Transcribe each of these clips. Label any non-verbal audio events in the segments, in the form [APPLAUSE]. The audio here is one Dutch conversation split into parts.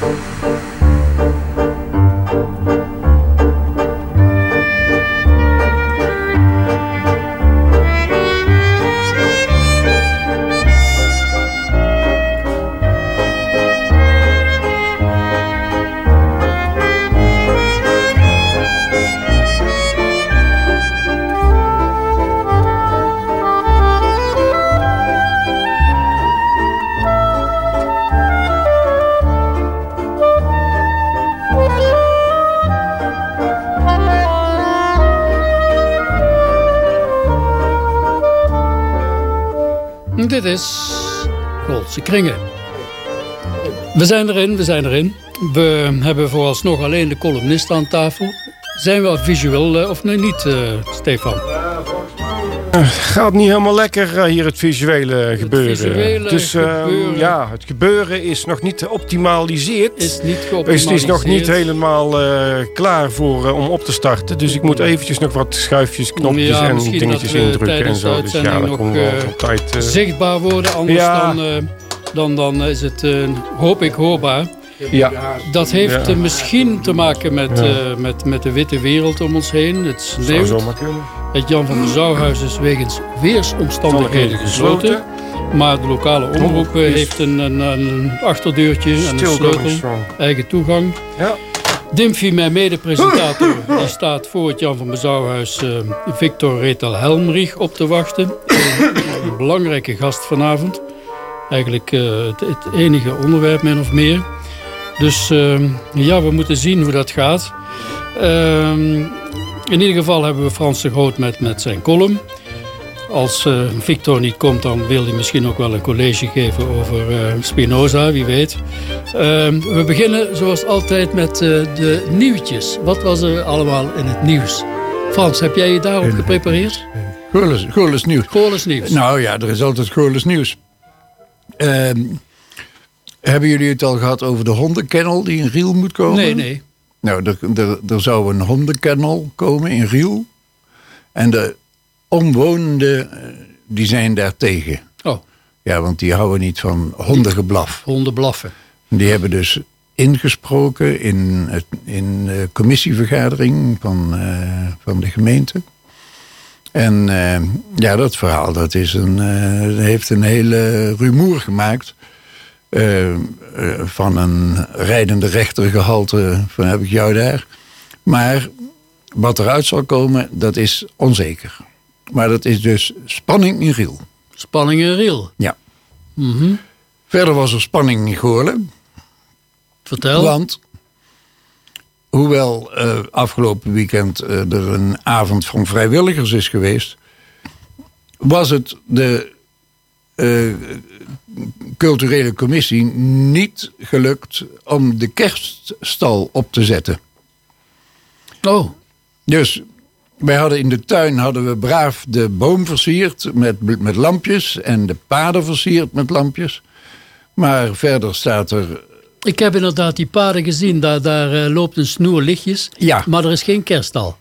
Dit We zijn erin, we zijn erin. We hebben vooralsnog alleen de columnist aan tafel. Zijn we visueel uh, of nee, niet, uh, Stefan? gaat niet helemaal lekker hier het visuele Het gebeuren. visuele dus uh, gebeuren. ja, het gebeuren is nog niet geoptimaliseerd. Is niet Dus geoptimaliseerd. het is nog niet helemaal uh, klaar voor, om op te starten. Dus ik moet eventjes nog wat schuifjes, knopjes Ja, en dingetjes we indrukken en zo. Dus ja, dat nog, wel eh, op tijd. eh. zichtbaar worden. Anders Ja. dan, eh, dan, dan is het, eh, hoop ik, hoorbaar. ja. Dat heeft Ja. misschien te maken met, Ja. eh, met, met de witte wereld om ons heen. Het sneeuwt. Het Jan van der Zouwhuis is wegens weersomstandigheden gesloten. Maar de lokale omroep eh, heeft een, een, een achterdeurtje en een sleutel. Eigen toegang. Ja. Dimfy, mijn mede-presentator, [LAUGHS] die staat voor het Jan van Bezouwhuis eh, Victor Retal Helmrich op te wachten. [LAUGHS] een belangrijke gast vanavond. Eigenlijk eh, het, het enige onderwerp, min of meer. Dus eh, ja, we moeten zien hoe dat gaat. Ehm, in ieder geval hebben we Frans de Groot met, met zijn column. Als eh, Victor niet komt, dan wil hij misschien ook wel een college geven over eh, Spinoza, wie weet. Ehm, we beginnen zoals altijd met de nieuwtjes. Wat was er allemaal in het nieuws? Frans, heb jij je daarop geprepareerd? Goorles nieuws. Goorles nieuws. Nou ja, er is altijd Goorles nieuws. Ehm, hebben jullie het al gehad over de hondenkennel die in Riel moet komen? nee, nee. Nou, er, er, er zou een hondenkennel komen in Riel. En de omwonenden eh, die zijn daar tegen. Oh, Ja, want die houden niet van hondengeblaf. honden blaffen. Die hebben dus ingesproken in, het, in de commissievergadering van, eh, van de gemeente. En eh, ja, dat verhaal dat is een, eh, heeft een hele rumoer gemaakt. Eh, van een rijdende rechtergehalte van heb ik jou daar. Maar wat eruit zal komen, dat is onzeker. Maar dat is dus spanning in Riel. Spanning en riel. Ja. Mhm. Verder was er spanning in Goorlen. Vertel. Want hoewel eh, afgelopen weekend eh, er een avond van vrijwilligers is geweest, was het de eh, culturele commissie niet gelukt om de kerststal op te zetten. Oh, Dus wij hadden in de tuin hadden we braaf de boom versierd met, met lampjes en de paden versierd met lampjes. Maar verder staat er ik heb inderdaad die paden gezien. Daar, daar eh, loopt een snoer lichtjes. Ja. Maar er is geen kerststal.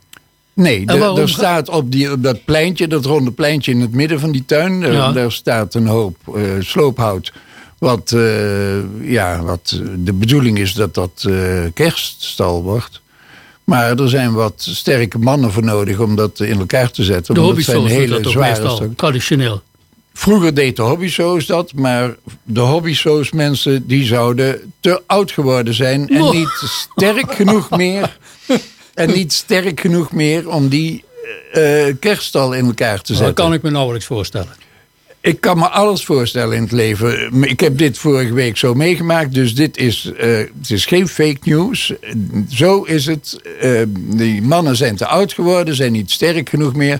Nee, waarom er staat op, die, op dat pleintje, dat ronde pleintje in het midden van die tuin, Ja. daar staat een hoop eh, sloophout. Wat, eh, ja, wat eh, de bedoeling is dat dat eh, kerststal wordt. Maar er zijn wat sterke mannen voor nodig om dat in elkaar te zetten. De dat zijn hele dat ook zware meestal. Traditioneel. Vroeger deed de hobbysoos dat, maar de hobbysoos mensen die zouden te oud geworden zijn en Oh. niet sterk genoeg meer. [LAUGHS] En niet sterk genoeg meer om die eh kerststal in elkaar te Dat zetten. kan ik me nauwelijks voorstellen. Ik kan me alles voorstellen in het leven. Ik heb dit vorige week zo meegemaakt, dus dit is, eh, het is geen fake news. Zo is het. Eh, die mannen zijn te oud geworden, zijn niet sterk genoeg meer.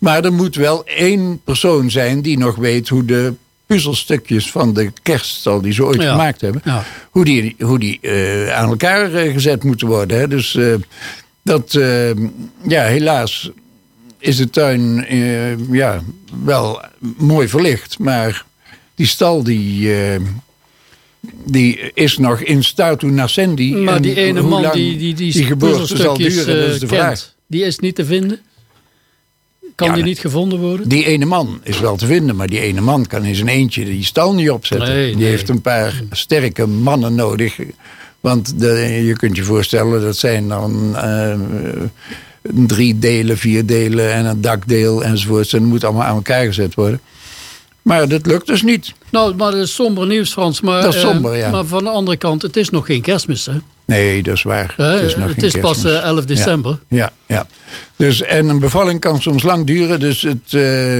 Maar er moet wel één persoon zijn die nog weet hoe de puzzelstukjes van de kerststal die ze ooit Ja. gemaakt hebben, Ja. hoe die, hoe die eh, aan elkaar eh, gezet moeten worden. Hè. Dus eh, dat, ja, helaas is de tuin ja, wel mooi verlicht. Maar die stal die, die is nog in statu nascendi. Maar En die ene man die die, die, die geboorte zal puzzelstukjes, duren, dat is de kent, vraag. Die is niet te vinden? Kan Ja, die niet gevonden worden? Die ene man is wel te vinden, maar die ene man kan in zijn eentje die stal niet opzetten. Nee, die nee. heeft een paar sterke mannen nodig Want de, je kunt je voorstellen, dat zijn dan uh, drie delen, vier delen en een dakdeel enzovoort. En dat moet allemaal aan elkaar gezet worden. Maar dat lukt dus niet. Nou, maar dat is somber nieuws, Frans. Maar, dat is somber, ja. Maar van de andere kant, het is nog geen kerstmis, hè? Nee, dat is waar. het is, nog het is pas 11 december. Ja, ja, ja, Dus, en een bevalling kan soms lang duren. Dus het, uh,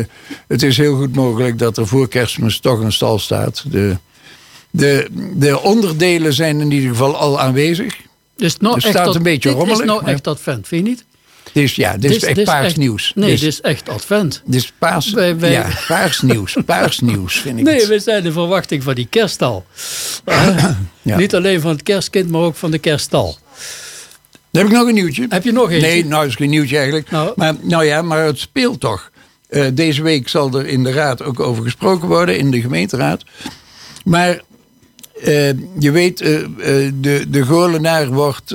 het is heel goed mogelijk dat er voor kerstmis toch een stal staat. De, de, de onderdelen zijn in ieder geval al aanwezig. Dus nou er staat dat, een beetje rommelig. Dit is nou echt advent, vind je niet? Dit is, ja, dit, is echt paarsnieuws. Nee, dit is echt advent. Dit is paars, wij, wij... Ja, paarsnieuws. Paarsnieuws, vind ik Nee, het. we zijn de verwachting van die kerststal. ja. Niet alleen van het kerstkind, maar ook van de kerststal. Dan heb ik nog een nieuwtje. Heb je nog eentje? Nee, nou is geen nieuwtje eigenlijk. Nou, maar, nou ja, maar het speelt toch. Uh, deze week zal er in de raad ook over gesproken worden, in de gemeenteraad. Maar uh, je weet, uh, de, de golenaar wordt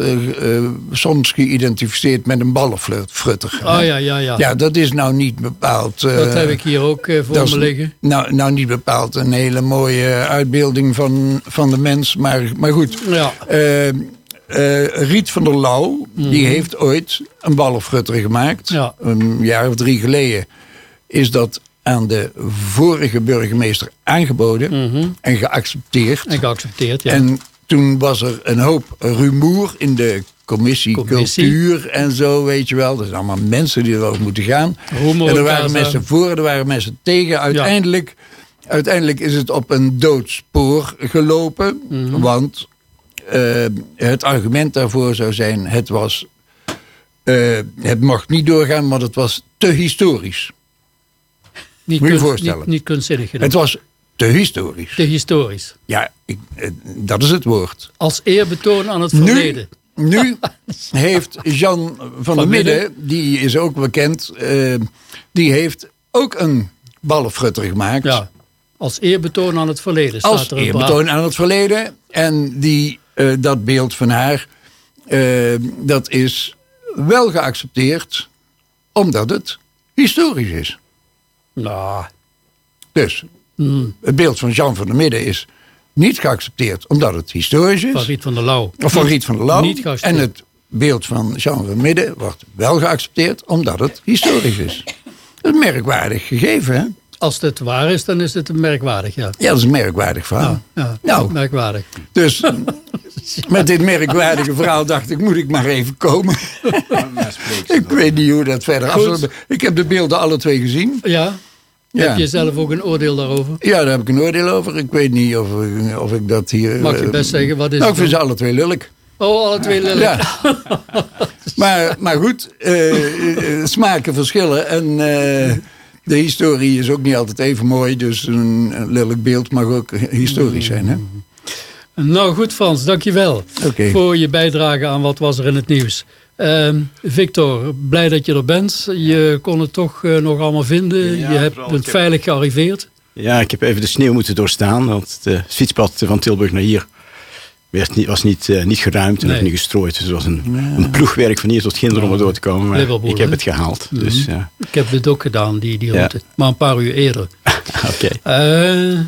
soms geïdentificeerd met een ballenfrutter. Oh ja, ja, ja. Ja, dat is nou niet bepaald... dat heb ik hier ook voor me liggen. Nou, nou niet bepaald een hele mooie uitbeelding van, van de mens, maar, maar goed. Ja. Riet van der Lauw, mm. die heeft ooit een ballenfrutter gemaakt. Ja. Een jaar of drie geleden is dat aan de vorige burgemeester aangeboden mm -hmm. en geaccepteerd. En geaccepteerd, ja. En toen was er een hoop rumoer in de commissie, Commissie. cultuur en zo, weet je wel. Er zijn allemaal mensen die erover moeten gaan. En er waren mensen voor, er waren mensen tegen. Uiteindelijk, uiteindelijk is het op een doodspoor gelopen. Mm -hmm. Want uh, het argument daarvoor zou zijn, het was... Uh, het mocht niet doorgaan, want het was te historisch. Niet, Moet je je kunst, voorstellen. niet, niet kunstzinnig. Het was te historisch. Te historisch. Ja, ik, eh, dat is het woord. Als eerbetoon aan het verleden. Nu, nu [LAUGHS] heeft Jan van, van der Midden, Midden, die is ook bekend, uh, die heeft ook een ballenfrutter gemaakt. Ja, als eerbetoon aan het verleden. Als staat er eerbetoon aan het verleden. En die, uh, dat beeld van haar, uh, dat is wel geaccepteerd, omdat het historisch is. Nou. Dus mm. het beeld van Jan van der Midden is niet geaccepteerd omdat het historisch is. Van Riet van der Lauw. Of van Riet van der Lauw. Niet. En het beeld van Jan van der Midden wordt wel geaccepteerd omdat het historisch is. Dat is een merkwaardig gegeven, hè? Als het waar is, dan is het merkwaardig, ja. Ja, dat is een merkwaardig verhaal. Ja, ja nou, merkwaardig. Dus [LAUGHS] met dit merkwaardige verhaal dacht ik, moet ik maar even komen. [LAUGHS] ik weet niet hoe dat verder afloopt. Ik heb de beelden alle twee gezien. Ja. Ja. Heb je zelf ook een oordeel daarover? Ja, daar heb ik een oordeel over. Ik weet niet of, ik- of ik dat hier... Mag je eh, best zeggen, wat is Nou, ik vind ze alle twee lullig. Oh, alle twee lelijk. Ja. [LAUGHS] maar, maar goed, eh, eh, smaken verschillen. En eh, de historie is ook niet altijd even mooi. Dus een, lelijk beeld mag ook historisch zijn. Hè? Nou goed Frans, dankjewel voor je bijdrage aan wat was er in het nieuws. Ehm, Victor, blij dat je er bent. Je kon het toch eh, nog allemaal vinden. Ja, je hebt, vooral, bent heb- veilig gearriveerd. Ja, ik heb even de sneeuw moeten doorstaan. Want het fietspad van Tilburg naar hier werd niet, was niet, eh, niet geruimd en Nee. ook niet gestrooid. Dus het was een, een ploegwerk van hier tot Ginder om er door te komen. Maar Liverpool, ik heb het gehaald. Dus ja, Ik heb dit ook gedaan, die, die Ja. route. Maar een paar uur eerder. [LAUGHS] oké. Eh,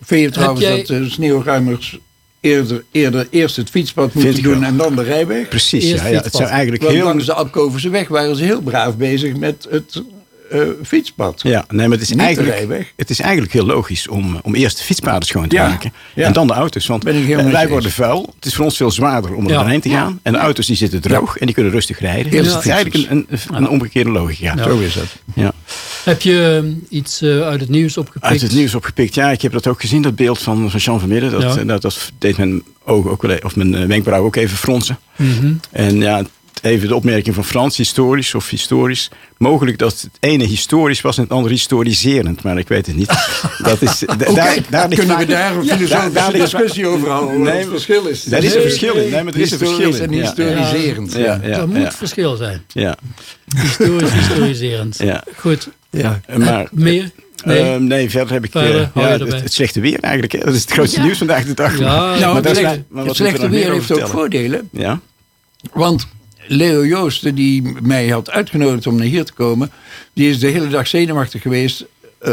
Vind je trouwens jij- dat de sneeuwruimers eerder, eerder eerst het fietspad moeten ik doen wel. en dan de rijweg? Precies, Eerst ja, ja, het zou eigenlijk Want heel... langs de Apkoverse weg waren ze heel braaf bezig met het eh, fietspad. Ja, nee, maar het is, Niet eigenlijk, het is eigenlijk heel logisch om, om eerst de fietspaden schoon te Ja, maken. ja. En dan de auto's. Want Ben ik helemaal eh, wij worden vuil. Het is voor ons veel zwaarder om er Ja. doorheen te gaan. En de auto's die zitten droog en die kunnen rustig rijden. Dus het is eigenlijk een, een, een omgekeerde logica. Ja. Zo is het. Ja. heb je eh, iets eh, uit het nieuws opgepikt? Uit het nieuws opgepikt. Ja, ik heb dat ook gezien, dat beeld van, van Jean van Midden. Dat, Ja. dat, dat deed mijn ogen ook wel, e- of mijn wenkbrauw ook even fronsen. Mhm. En ja, even de opmerking van Frans, historisch of historisch. Mogelijk dat het ene historisch was en het andere historiserend, maar ik weet het niet. [LAUGHS] Dat is, daar, kunnen we daar een Ja, filosofische daar discussie over houden? Nee, het verschil is. Daar is een verschil in. Nee, maar er is een verschil in. en Ja, historiserend. Ja, ja, er moet verschil zijn. ja, Historisch, historiserend. ja. Goed. Ja. Eh, Maar, Meer? nee. Nee. nee, verder heb ik eh, Verder, ja, het, het slechte weer eigenlijk. Hè. Dat is het grootste nieuws vandaag de dag. Ja, Nou, maar het slechte- maar het slechte weer heeft ook voordelen. Ja, Want Leo Joosten, die mij had uitgenodigd om naar hier te komen... die is de hele dag zenuwachtig geweest... eh,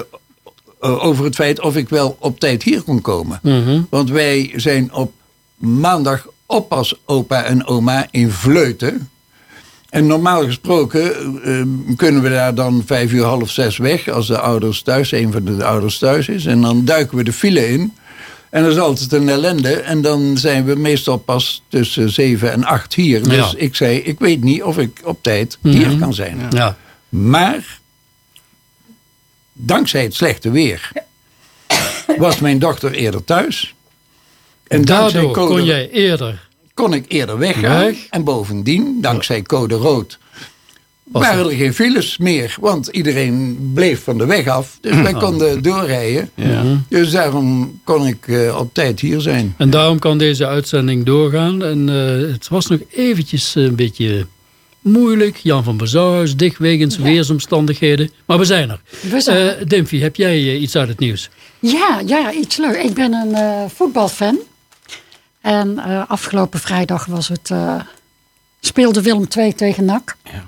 eh, over het feit of ik wel op tijd hier kon komen. Mhm. Want wij zijn op oppas opa en oma in Vleuten. En normaal gesproken eh, kunnen we daar dan vijf uur, half zes weg... als de ouders thuis, een van de ouders thuis is. En dan duiken we de file in. En dat is altijd een ellende. En dan zijn we meestal pas tussen zeven en acht hier. Dus Ja. ik zei, ik weet niet of ik op tijd hier Mhm. kan zijn. Ja. Maar, dankzij het slechte weer, was mijn dochter eerder thuis. En dankzij Daardoor code, kon jij eerder. kon ik eerder weggaan. Weg. En bovendien, dankzij code rood, waren er geen files meer. Want iedereen bleef van de weg af. Dus wij konden doorrijden. Ja. Dus daarom kon ik eh, op tijd hier zijn. En daarom kan deze uitzending doorgaan. En eh, het was nog eventjes een beetje moeilijk. Jan van Bezouwhuis, dicht wegens weersomstandigheden. Maar we zijn er. We zijn er. Eh, Dimfy, heb jij iets uit het nieuws? Ja, ja, iets leuk. Ik ben een eh, voetbalfan. En eh, afgelopen vrijdag was het, eh, speelde Willem II tegen NAC. Ja.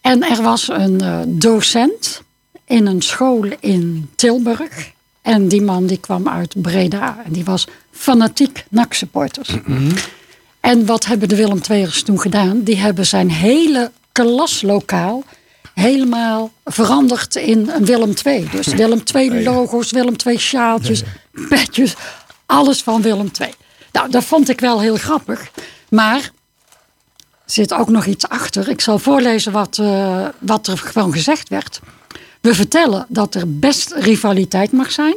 En er was een eh, docent in een school in Tilburg. En die man die kwam uit Breda. En die was fanatiek NAC-supporters. En wat hebben de Willem II'ers toen gedaan? Die hebben zijn hele klaslokaal helemaal veranderd in een Willem II. Dus [LAUGHS] Willem II logo's, Willem II sjaaltjes, petjes. Alles van Willem II. Nou, dat vond ik wel heel grappig. Maar zit ook nog iets achter. Ik zal voorlezen wat, eh, wat er gewoon gezegd werd. We vertellen dat er best rivaliteit mag zijn.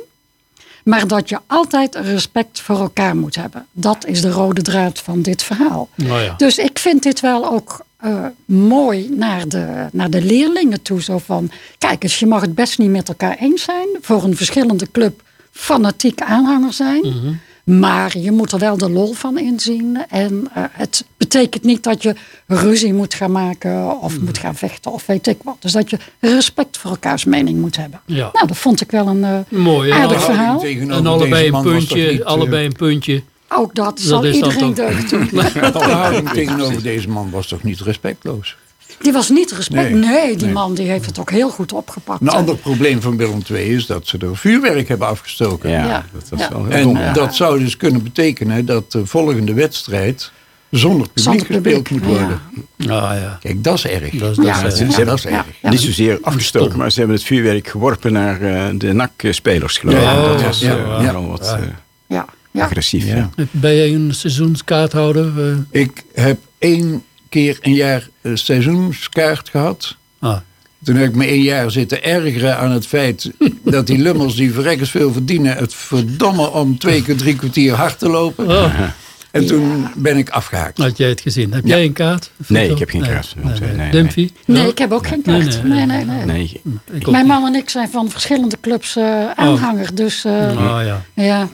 Maar dat je altijd respect voor elkaar moet hebben. Dat is de rode draad van dit verhaal. Nou ja. Dus ik vind dit wel ook eh, mooi naar de, naar de leerlingen toe. Zo van, kijk eens, je mag het best niet met elkaar eens zijn. Voor een verschillende club fanatiek aanhanger zijn. Mhm. Maar je moet er wel de lol van inzien. En eh, het betekent niet dat je ruzie moet gaan maken of moet gaan vechten of weet ik wat. Dus dat je respect voor elkaars mening moet hebben. Ja. Nou, dat vond ik wel een eh, Mooi. aardig En- verhaal. En allebei een puntje. allebei een puntje. Ook dat zal is dan iedereen deugd doen. [LAUGHS] De [LAUGHS] houding tegenover deze man was toch niet respectloos? Die was niet respect. Nee, Nee, die nee. man die heeft het ook heel goed opgepakt. Een ander probleem van Willem II is dat ze er vuurwerk hebben afgestoken. Ja, Ja. dat was Ja. wel heel En ja. dat zou dus kunnen betekenen dat de volgende wedstrijd zonder publiek Zonder gespeeld moet worden. Ah ja. Kijk, dat is erg. Dat is, dat Ja, is, ze- ze dat is ja, erg. Niet zozeer afgestoken, maar ze hebben het vuurwerk geworpen naar eh, de NAC-spelers, geloof ik. Ja, dat was ja, ja. wel wat eh, ja, ja. agressief. Ja. Ja. Ben jij een seizoenskaarthouder? Ik heb één keer een jaar een seizoenskaart gehad. ah. Toen heb ik me één jaar zitten ergeren aan het feit [LAUGHS] dat die lummels die verrekkers veel verdienen... het verdomme om twee keer drie kwartier hard te lopen. Oh, [LAUGHS] En toen ben ik afgehaakt. had jij het gezien? Heb jij een kaart? Nee, ik heb geen Nee, kaart. Nee, Nee, nee. Dumpy? Ik heb ook geen Nee, kaart. nee, Nee, nee, nee. Nee, Ik ook Mijn niet. man en ik zijn van verschillende clubs eh, aanhanger. Dus eh, Ah ja. ja,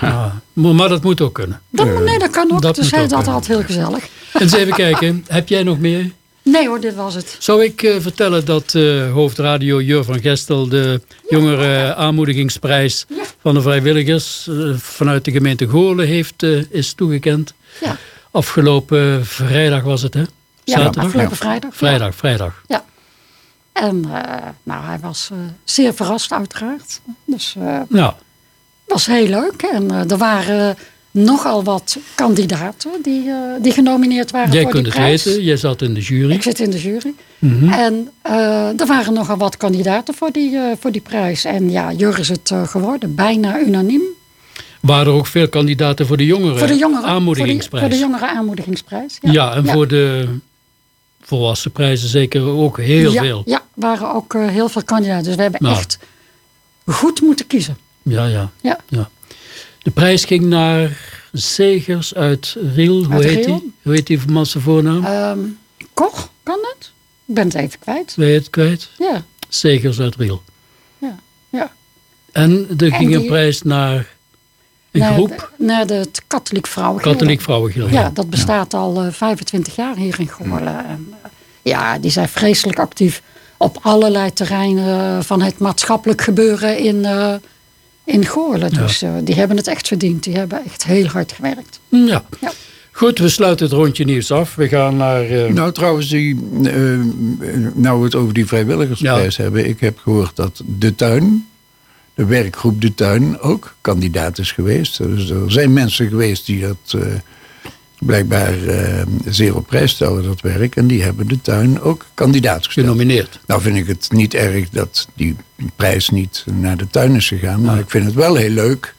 Ah. Maar, dat moet ook kunnen. dat, nee, dat kan ook. dat dus hij dat altijd heel gezellig. En eens even kijken. Heb jij nog meer? Nee hoor, dit was het. Zou ik eh, vertellen dat eh, hoofdradio Jur van Gestel de jongere aanmoedigingsprijs van de vrijwilligers eh, vanuit de gemeente Goorlen heeft, eh, is toegekend. Ja, Afgelopen vrijdag was het, hè? ja afgelopen vrijdag. ja. Vrijdag, vrijdag. Ja. En eh, nou, hij was eh, zeer verrast uiteraard. Dus eh Nou, was heel leuk. En eh, er waren nogal wat kandidaten die, eh, die genomineerd waren jij voor kunt die het prijs. weten. Jij zat in de jury. Ik zit in de jury. Mhm. En eh, er waren nogal wat kandidaten voor die, eh, voor die prijs. En ja, Jur is het geworden. Bijna unaniem. Waren er ook veel kandidaten voor de jongeren Voor de jongeren. aanmoedigingsprijs? Voor de, voor de jongeren aanmoedigingsprijs. ja. en voor de volwassen prijzen zeker ook heel ja, veel. Ja, waren ook heel veel kandidaten. Dus we hebben Nou. echt goed moeten kiezen. Ja, ja. Ja. Ja. De prijs ging naar Segers uit Riel. Hoe Uit heet Riel? die? Hoe heet die man zijn voornaam? Ehm Koch, kan het? Ik ben het even kwijt. Ben je het kwijt? Ja, Segers uit Riel. ja, ja. En er ging een prijs naar een naar groep De, naar het katholiek vrouwengilde. katholiek vrouwengilde. Ja, dat bestaat al eh, 25 jaar hier in Goorlen. En, eh, ja, die zijn vreselijk actief op allerlei terreinen van het maatschappelijk gebeuren in, eh in Goorlen. Dus eh, die hebben het echt verdiend. Die hebben echt heel hard gewerkt. Ja. Ja. Goed, we sluiten het rondje nieuws af. We gaan naar... eh, Nou, trouwens, die, eh, nou we het over die vrijwilligersprijs hebben. Ik heb gehoord dat De Tuin, de werkgroep De Tuin, ook kandidaat is geweest. Dus er zijn mensen geweest die dat eh, blijkbaar eh, zeer op prijs stellen, dat werk. En die hebben de tuin ook kandidaat gesteld. Genomineerd. Nou vind ik het niet erg dat die prijs niet naar de tuin is gegaan. Maar ik vind het wel heel leuk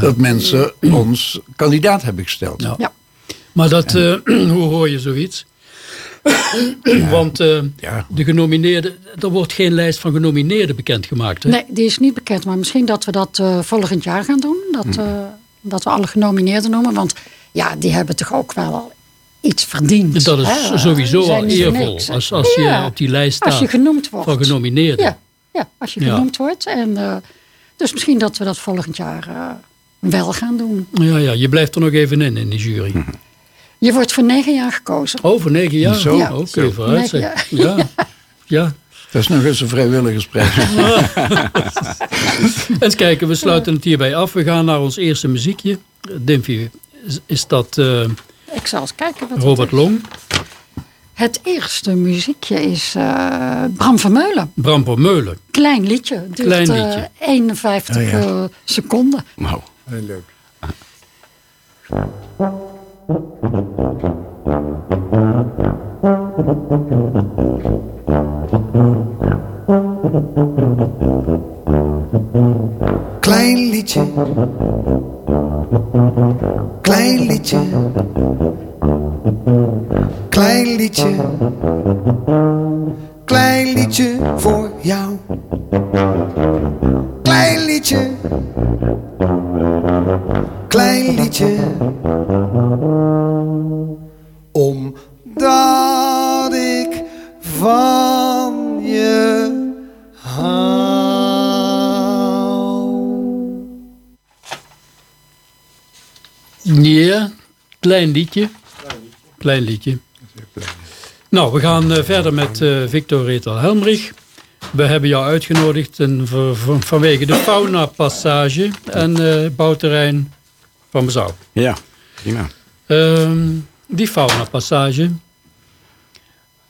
dat mensen ons kandidaat hebben gesteld. Ja. Ja. Maar dat, eh, [CLEARS THROAT] hoe hoor je zoiets? Want eh, Ja. de genomineerden, er wordt geen lijst van genomineerden bekendgemaakt. Hè? Nee, die is niet bekend. Maar misschien dat we dat eh, volgend jaar gaan doen. Dat, Hm. eh, dat we alle genomineerden noemen. Want ja, die hebben toch ook wel iets verdiend. Dat is hè? sowieso al eervol. niks. Als, als Ja, je op die lijst Als staat je genoemd wordt. van genomineerden. Ja, ja als je Ja. genoemd wordt. En, eh, dus misschien dat we dat volgend jaar eh, wel gaan doen. Ja, ja, je blijft er nog even in, in die jury. Je wordt voor negen jaar gekozen. Oh, voor negen jaar? Zo. Ja. Oké, vooruit. Ja. [LAUGHS] ja. Dat is nog eens een vrijwilligersprijs. [LAUGHS] [LAUGHS] Eens kijken, we sluiten het hierbij af. We gaan naar ons eerste muziekje. Dimfie, is- dat eh, Ik zal eens kijken wat Robert het is. Long, Het eerste muziekje is eh, Bram van Meulen. Bram van Meulen. Klein liedje. Duurt Klein eh, liedje. 51 Oh ja. eh, seconden. Wauw. Heel leuk. [LAUGHS] Klein liedje. Klein liedje. Klein liedje. Klein liedje voor jou. Klein liedje. Klein liedje. Omdat ik van je hou. Ja, klein liedje. Klein liedje. Nou, we gaan eh, verder met eh, Victor Retel Helmrich. We hebben jou uitgenodigd en vanwege de fauna-passage en eh, bouwterrein van Bezouw. Ja, prima. Ehm, die fauna-passage.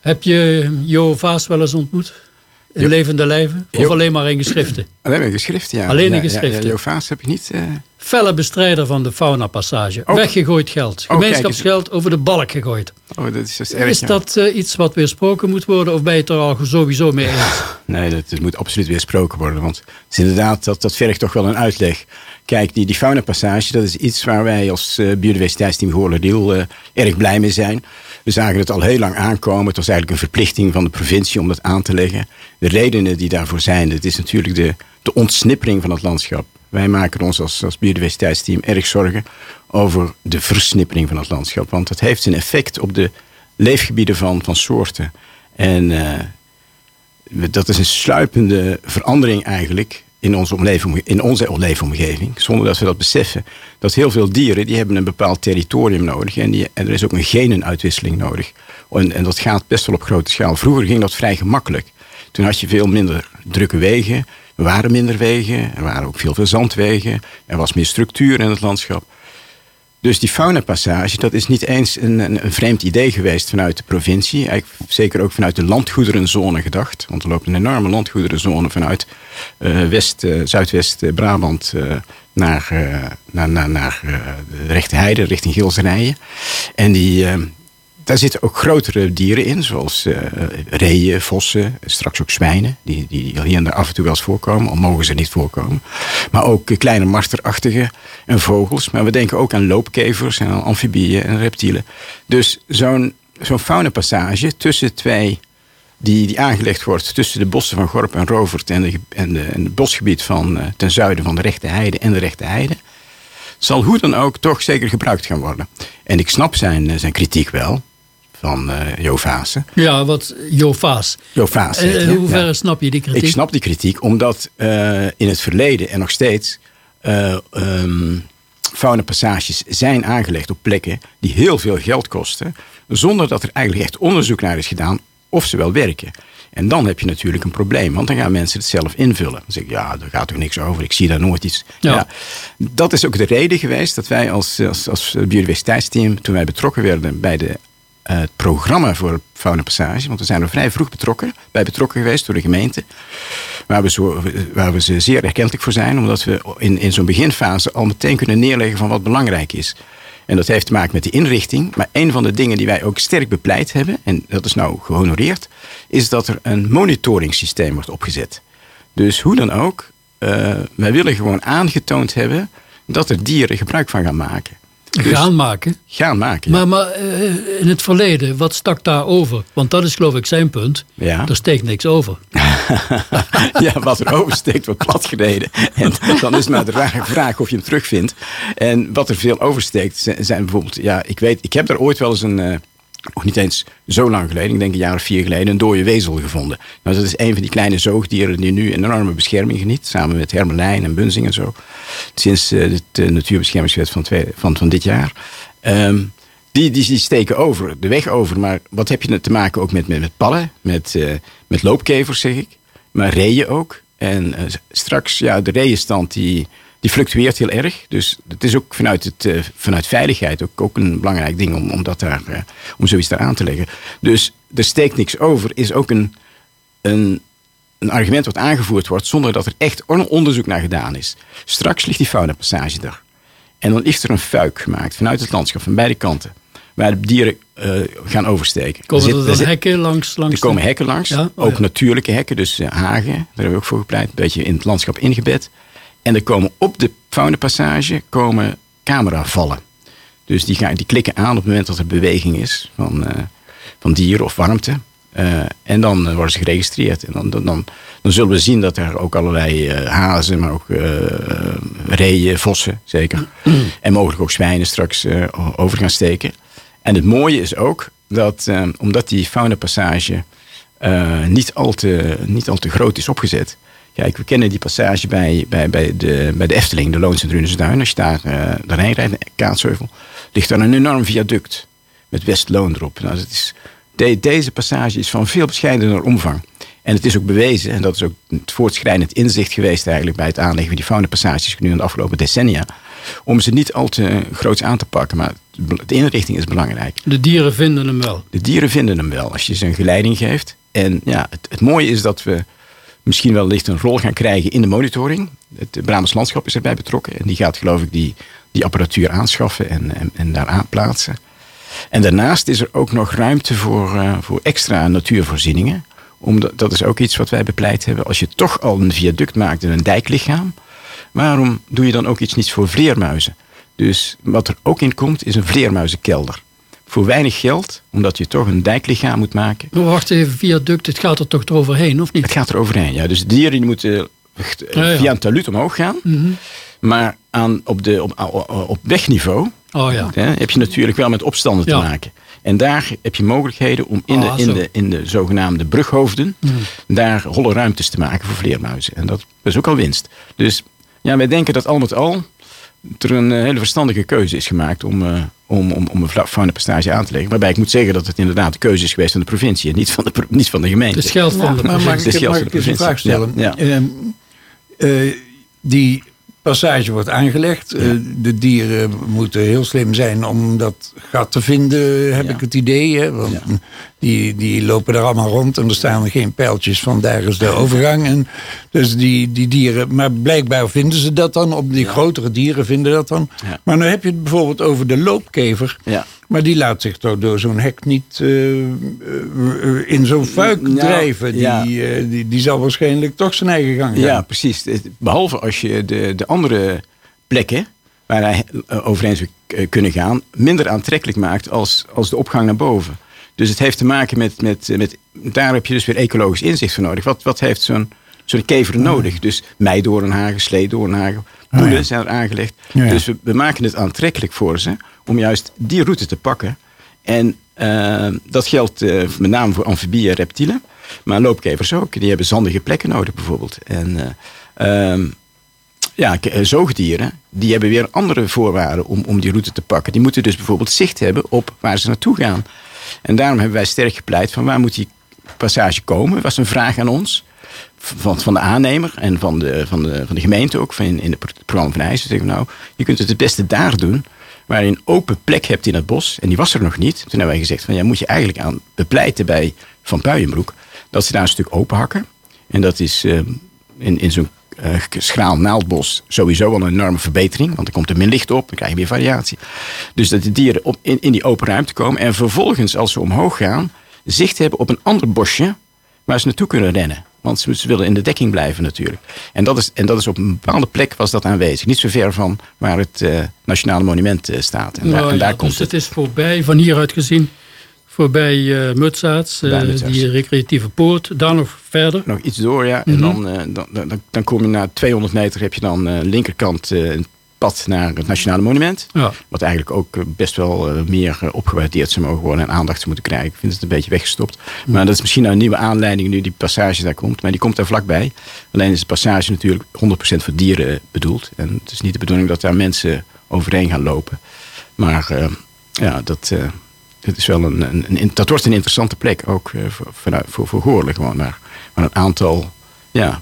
Heb je Jo Vaas wel eens ontmoet? In Jo- levende lijven? Of Jo- alleen maar in geschriften? Alleen in geschrift, ja. Alleen in geschriften. Ja, Jovaas heb ik niet. Felle bestrijder van de fauna-passage. Weggegooid geld. eens. Gemeenschapsgeld over de balk gegooid. oh, dat is dus erg. Is ja. dat eh, iets wat weersproken moet worden? Of ben je het er al sowieso mee eens? [LAUGHS] Nee, dat, dat moet absoluut weersproken worden. Want het is inderdaad, dat, dat vergt toch wel een uitleg. Kijk, die, die faunapassage, dat is iets waar wij als eh biodiversiteitsteam Goorlendiel eh erg blij mee zijn. We zagen het al heel lang aankomen. Het was eigenlijk een verplichting van de provincie om dat aan te leggen. De redenen die daarvoor zijn, het is natuurlijk de, de ontsnippering van het landschap. Wij maken ons als, als biodiversiteitsteam erg zorgen over de versnippering van het landschap. Want het heeft een effect op de leefgebieden van, van soorten. En eh, dat is een sluipende verandering eigenlijk in onze, omleving, in onze leefomgeving. Zonder dat we dat beseffen. Dat heel veel dieren die hebben een bepaald territorium nodig. En, die, en er is ook een genenuitwisseling nodig. En, en dat gaat best wel op grote schaal. Vroeger ging dat vrij gemakkelijk. Toen had je veel minder drukke wegen. Er waren minder wegen. Er waren ook veel, zandwegen. Er was meer structuur in het landschap. Dus die faunapassage, dat is niet eens een, een, een vreemd idee geweest vanuit de provincie. Eigenlijk zeker ook vanuit de landgoederenzone gedacht. Want er loopt een enorme landgoederenzone vanuit eh, West, eh, Zuidwest-Brabant eh, naar, naar, naar, naar de rechte heide, richting Gilserijen. En die, daar zitten ook grotere dieren in, zoals eh reeën, vossen, straks ook zwijnen, die, die hier en daar af en toe wel eens voorkomen, al mogen ze niet voorkomen. Maar ook eh, kleine marterachtige en vogels. Maar we denken ook aan loopkevers en aan amfibieën en reptielen. Dus zo'n zo'n faunapassage tussen twee, die, die aangelegd wordt tussen de bossen van Gorp en Rovert en, de, en, de, het bosgebied van, eh, ten zuiden van de Rechte Heide en de Rechte Heide zal hoe dan ook toch zeker gebruikt gaan worden. En ik snap zijn, zijn kritiek wel, van eh Jo Vaassen. Ja, wat Jo Vaas. Jo Vaassen, Eh, ja. snap je die kritiek? Ik snap die kritiek, omdat eh, in het verleden en nog steeds eh ehm, faunapassages zijn aangelegd op plekken die heel veel geld kosten, zonder dat er eigenlijk echt onderzoek naar is gedaan of ze wel werken. En dan heb je natuurlijk een probleem, want dan gaan mensen het zelf invullen. Dan zeg ik, ja, daar gaat toch niks over, ik zie daar nooit iets. Ja. Ja. dat is ook de reden geweest dat wij als, als, als biodiversiteitsteam, toen wij betrokken werden bij de het programma voor Faunapassage. Want we zijn er vrij vroeg betrokken, bij betrokken geweest door de gemeente. Waar we, zo, ze zeer erkentelijk voor zijn. Omdat we in, in zo'n beginfase al meteen kunnen neerleggen van wat belangrijk is. En dat heeft te maken met de inrichting. Maar een van de dingen die wij ook sterk bepleit hebben, en dat is nou gehonoreerd, is dat er een monitoringssysteem wordt opgezet. Dus hoe dan ook, eh, wij willen gewoon aangetoond hebben dat er dieren gebruik van gaan maken. Dus Gaan maken. gaan maken. Maar, maar eh, in het verleden, wat stak daar over? Want dat is geloof ik zijn punt. Ja. Er steekt niks over. [LAUGHS] ja, wat er oversteekt wordt platgereden. En dan is maar de vraag of je hem terugvindt. En wat er veel oversteekt zijn zijn bijvoorbeeld... Ja, ik weet, ik heb daar ooit wel eens een... eh, nog niet eens zo lang geleden, ik denk een jaar of vier geleden, een dode wezel gevonden. Nou, dat is een van die kleine zoogdieren die nu een enorme bescherming geniet. Samen met hermelijn en bunzing en zo. Sinds uh, de uh, natuurbeschermingswet van, van, van dit jaar. Um, die, die, steken over, de weg over. Maar wat heb je te maken ook met, met, met pallen, met, uh, met loopkevers, zeg ik. Maar reeën ook. En straks, ja, de reeënstand die, die fluctueert heel erg. Dus het is ook vanuit, het, uh, vanuit veiligheid ook, ook een belangrijk ding om, om, dat daar, om zoiets daar aan te leggen. Dus er steekt niks over, is ook een, een, een argument wat aangevoerd wordt zonder dat er echt onderzoek naar gedaan is. Straks ligt die faunapassage er. En dan is er een fuik gemaakt vanuit het landschap van beide kanten. Waar de dieren uh, gaan oversteken. Komen er, zit, er dan zit, hekken langs? langs er komen hekken langs. Ja? Oh, ook ja. natuurlijke hekken, dus hagen. Daar hebben we ook voor gepleit. Een beetje in het landschap ingebed. En er komen op de faunapassage komen cameravallen. Dus die, gaan, die klikken aan op het moment dat er beweging is van, uh, van dieren of warmte. Uh, en dan uh, worden ze geregistreerd. En dan, dan, dan, dan, zullen we zien dat er ook allerlei uh, hazen, maar ook reeën, vossen zeker. [CLEARS THROAT] En mogelijk ook zwijnen straks over gaan steken. En het mooie is ook dat, omdat die faunapassage niet, al te, niet al te groot is opgezet. Kijk, we kennen die passage bij, bij, bij, de, bij de Efteling, de Loons en Drunensduin. Als je daar daarheen rijdt, Kaatsheuvel, ligt daar een enorm viaduct met Westloon erop. Nou, dat is de, deze passage is van veel bescheidener omvang. En het is ook bewezen, en dat is ook het voortschrijdend inzicht geweest eigenlijk bij het aanleggen van die faunapassages nu in de afgelopen decennia, om ze niet al te groot aan te pakken, maar de inrichting is belangrijk. De dieren vinden hem wel. De dieren vinden hem wel, als je ze een geleiding geeft. En ja, het, het mooie is dat we misschien wel licht een rol gaan krijgen in de monitoring. Het Brabants Landschap is erbij betrokken en die gaat geloof ik die, die apparatuur aanschaffen en, en, en daar aanplaatsen. En daarnaast is er ook nog ruimte voor, uh, voor extra natuurvoorzieningen. Omdat, dat is ook iets wat wij bepleit hebben. Als je toch al een viaduct maakt in een dijklichaam, waarom doe je dan ook iets niet voor vleermuizen? Dus wat er ook in komt, is een vleermuizenkelder. Voor weinig geld, omdat je toch een dijklichaam moet maken. Maar wacht even, viaduct, het gaat er toch eroverheen, of niet? Het gaat er overheen, ja. Dus de dieren die moeten ja, ja. via een taluut omhoog gaan. Mm -hmm. Maar aan, op, de, op, op wegniveau Oh, ja. Hè, heb je natuurlijk wel met opstanden te maken. En daar heb je mogelijkheden om in, Ah, de, in, zo. de, in de zogenaamde brughoofden... daar holle ruimtes te maken voor vleermuizen. En dat is ook al winst. Dus ja, wij denken dat al met al... er een eh, hele verstandige keuze is gemaakt om, eh, om, om, om een faunapassage aan te leggen. Waarbij ik moet zeggen dat het inderdaad de keuze is geweest van de provincie... en niet van de, niet van de gemeente. Het is geld van de Maar mag ik, mag eens een vraag provincie. stellen? Ja, Ehm, eh, die passage wordt aangelegd. Eh, de dieren moeten heel slim zijn om dat gat te vinden, heb Ja. ik het idee. Hè? Want Ja. die, die lopen er allemaal rond en er staan geen pijltjes van daar is de overgang. En dus die, die dieren, maar blijkbaar vinden ze dat dan. Op die grotere dieren vinden dat dan. Maar nu heb je het bijvoorbeeld over de loopkever. Ja. Maar die laat zich toch door zo'n hek niet eh, eh, in zo'n fuik Nou, drijven. Die, ja. eh, die, die zal waarschijnlijk toch zijn eigen gang gaan. Ja, precies. Behalve als je de, de andere plekken waar hij eh, overheen zou eh, kunnen gaan, minder aantrekkelijk maakt als, als de opgang naar boven. Dus het heeft te maken met, met, met daar heb je dus weer ecologisch inzicht voor nodig. Wat, wat heeft zo'n zo'n kever nodig? Dus meidoornhagen, sleedoornhagen, poelen Oh ja. zijn er aangelegd. Ja, ja. Dus we, we maken het aantrekkelijk voor ze om juist die route te pakken. En eh, dat geldt eh, met name voor amfibieën en reptielen. Maar loopkevers ook. Die hebben zandige plekken nodig bijvoorbeeld. En eh, ehm, ja, zoogdieren, die hebben weer andere voorwaarden om, om die route te pakken. Die moeten dus bijvoorbeeld zicht hebben op waar ze naartoe gaan. En daarom hebben wij sterk gepleit van waar moet die passage komen. Dat was een vraag aan ons. Van, van de aannemer en van de, van, de, van de gemeente ook, van in, in het programma van IJs. zeggen nou, je kunt het het beste daar doen, waar je een open plek hebt in het bos. En die was er nog niet. Toen hebben wij gezegd, van, ja, moet je eigenlijk aan bepleiten bij Van Puijenbroek, dat ze daar een stuk open hakken. En dat is eh, in, in zo'n eh, schraal naaldbos sowieso al een enorme verbetering. Want er komt er meer licht op, dan krijg je meer variatie. Dus dat de dieren op, in, in die open ruimte komen. En vervolgens, als ze omhoog gaan, zicht hebben op een ander bosje waar ze naartoe kunnen rennen. Want ze, ze willen in de dekking blijven natuurlijk. En dat, is, en dat is op een bepaalde plek was dat aanwezig. Niet zo ver van waar het eh, Nationale Monument eh, staat. En, daar, Nou daar ja, komt dus het. het is voorbij, van hieruit gezien, voorbij Mutsaats, eh, Mutsaats. die recreatieve poort. Daar nog verder. Nog iets door, ja. En dan, eh, dan, dan, dan kom je na 200 meter, heb je dan linkerkant een pad naar het Nationale Monument. Ja. Wat eigenlijk ook eh, best wel eh, meer eh, opgewaardeerd zou mogen worden en aandacht zou moeten krijgen. Ik vind het een beetje weggestopt. Maar dat is misschien nou een nieuwe aanleiding nu die passage daar komt. Maar die komt daar vlakbij. Alleen is de passage natuurlijk 100% voor dieren bedoeld. En het is niet de bedoeling dat daar mensen overheen gaan lopen. Maar ja, dat, dat, is wel een, een, een- dat wordt een interessante plek. Ook voor, voor, voor Goorlen gewoon. Waar, waar een aantal ja,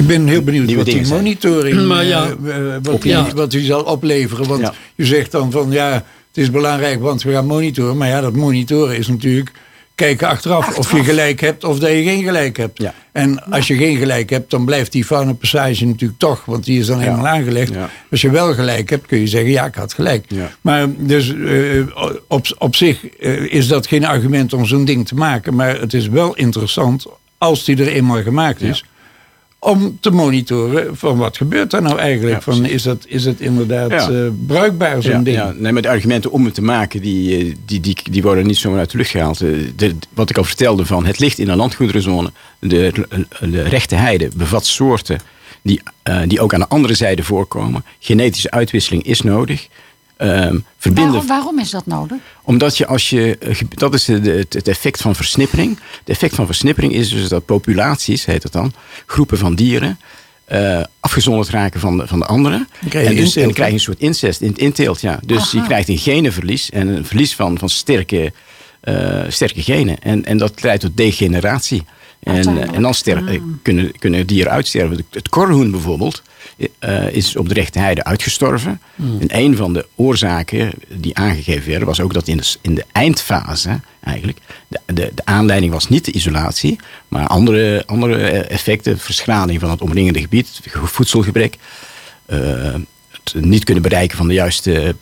Ik ben heel benieuwd wat die monitoring, [CLEARS THROAT] Maar ja. eh, eh, wat, die, ja. wat die zal opleveren. Want Ja. je zegt dan van ja, het is belangrijk, want we gaan monitoren. Maar ja, dat monitoren is natuurlijk kijken achteraf, of je gelijk hebt of dat je geen gelijk hebt. Ja. En als je geen gelijk hebt, dan blijft die fauna passage natuurlijk toch, want die is dan helemaal aangelegd. Ja. Als je wel gelijk hebt, kun je zeggen ja, ik had gelijk. Ja. Maar dus eh, op, op zich is dat geen argument om zo'n ding te maken. Maar het is wel interessant, als die er eenmaal gemaakt is om te monitoren van wat gebeurt er nou eigenlijk. Ja, van, is, dat, is het inderdaad Ja. eh, bruikbaar zo'n Ja, ding? ja, nee, maar de argumenten om het te maken, die, eh, die, die, die worden niet zomaar uit de lucht gehaald. Eh, De, wat ik al vertelde van het ligt in een landgoederenzone. De, de rechte heide bevat soorten die, die ook aan de andere zijde voorkomen. Genetische uitwisseling is nodig. Ehm, verbinden, Waarom, waarom is dat nodig? omdat je als je. eh, Dat is het, het effect van versnippering. Het effect van versnippering is dus dat populaties, heet het dan, groepen van dieren. eh, afgezonderd raken van de, van de anderen. en, dus, en dan krijg je een soort incest in het inteelt. Ja. Dus je krijgt een genenverlies en een verlies van, van sterke, eh, sterke genen. En, en dat leidt tot degeneratie. En, eh, en dan ster- eh, kunnen, kunnen dieren uitsterven. Het korhoen bijvoorbeeld eh, is op de rechte heide uitgestorven. En een van de oorzaken die aangegeven werden... was ook dat in de, in de eindfase eigenlijk... De, de, de aanleiding was niet de isolatie... maar andere, andere effecten. Verschraling van het omringende gebied. Voedselgebrek. het niet kunnen bereiken van de juiste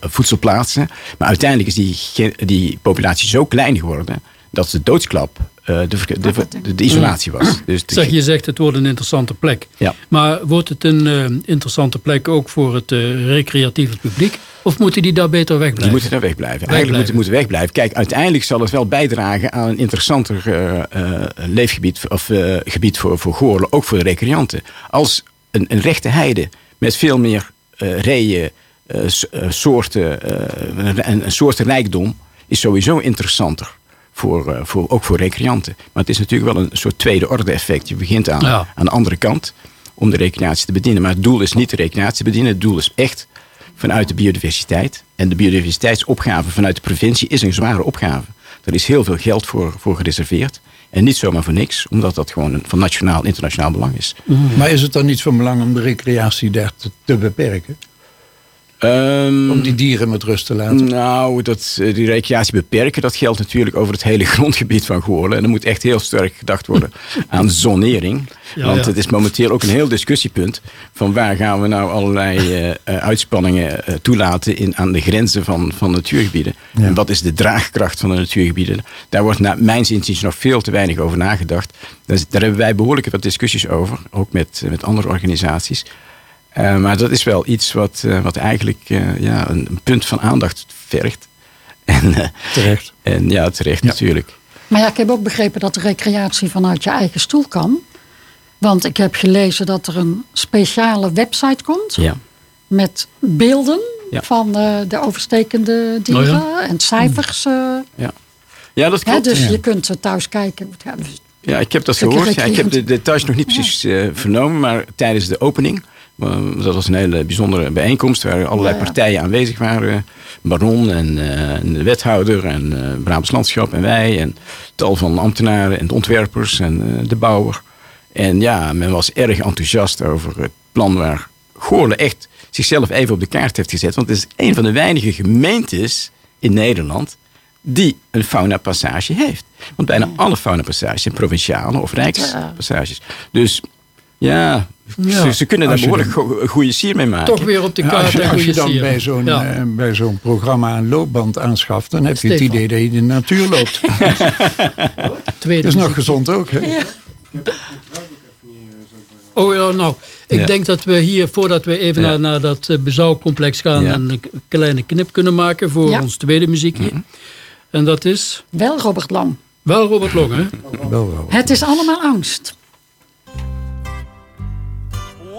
voedselplaatsen. Maar uiteindelijk is die, die populatie zo klein geworden... dat de doodsklap eh, de, de, de, de isolatie was. Dus de- Zeg, je zegt het wordt een interessante plek. Ja. Maar wordt het een eh, interessante plek ook voor het eh, recreatieve publiek? Of moeten die daar beter Die wegblijven? moeten daar wegblijven. Wegblijven. Eigenlijk moeten, moeten wegblijven. Kijk, uiteindelijk zal het wel bijdragen aan een interessanter eh, eh, leefgebied of eh, gebied voor, voor Goorlen, ook voor de recreanten. Als een, een rechte heide met veel meer eh reeën, soorten, eh, een, een, een soortenrijkdom is sowieso interessanter. Voor, eh, voor, ook voor recreanten. Maar het is natuurlijk wel een soort tweede orde effect. Je begint aan, Ja. aan de andere kant om de recreatie te bedienen. Maar het doel is niet de recreatie te bedienen. Het doel is echt vanuit de biodiversiteit. En de biodiversiteitsopgave vanuit de provincie is een zware opgave. Er is heel veel geld voor, voor gereserveerd. En niet zomaar voor niks, omdat dat gewoon een- van nationaal internationaal belang is. Maar is het dan niet van belang om de recreatie daar te, te beperken? Ehm, Om die dieren met rust te laten? Nou, dat, eh, die recreatie beperken, dat geldt natuurlijk over het hele [LAUGHS] grondgebied van Goorlen. En er moet echt heel sterk gedacht worden [LAUGHS] aan zonering. Ja, Want ja. het is momenteel ook een heel discussiepunt van waar gaan we nou allerlei [LAUGHS] eh, eh, uitspanningen toelaten in, aan de grenzen van, van natuurgebieden. Ja. En wat is de draagkracht van de natuurgebieden? Daar wordt naar mijn inziens nog veel te weinig over nagedacht. Daar, hebben wij behoorlijk wat discussies over, ook met, met andere organisaties. Eh, maar dat is wel iets wat, eh, wat eigenlijk eh, ja, een, een punt van aandacht vergt. [LAUGHS] En, eh, Terecht. en ja, terecht Ja. natuurlijk. Maar ja, ik heb ook begrepen dat de recreatie vanuit je eigen stoel kan. Want ik heb gelezen dat er een speciale website komt Ja. met beelden Ja. van eh, de overstekende dieren Oh en cijfers. eh, Ja. ja, dat hè, klopt. dus ja. je kunt thuis kijken. Ja, dus- Ja, ik heb dat gehoord. Ja, ik heb de details nog niet precies vernomen, maar tijdens de opening, dat was een hele bijzondere bijeenkomst waar allerlei Ja, ja. partijen aanwezig waren. Baron en, eh, en de wethouder en eh Brabants Landschap en wij en tal van ambtenaren en de ontwerpers en eh, de bouwer. En ja, men was erg enthousiast over het plan waar Goorlen echt zichzelf even op de kaart heeft gezet. Want het is een van de weinige gemeentes in Nederland die een faunapassage heeft. Want bijna alle faunapassages zijn provinciale of rijkspassages. Dus ja, Ja. Ze, ze kunnen daar behoorlijk go- goede sier mee maken. Toch weer op de kaart als je, als dan sieren. bij zo'n Ja. eh, bij zo'n programma een loopband aanschaft, dan heb je het idee dat je in de natuur loopt. [LAUGHS] Tweede Dat is nog gezond ook, hè? Oh ja, nou, ik Ja. denk dat we hier, voordat we even Ja. naar, naar dat eh, bezouwcomplex gaan, Ja. een kleine knip kunnen maken voor Ja. ons tweede muziekje. En dat is Wel Robert Lang. wel Robert Long, hè? Wel, wel. Het is allemaal angst.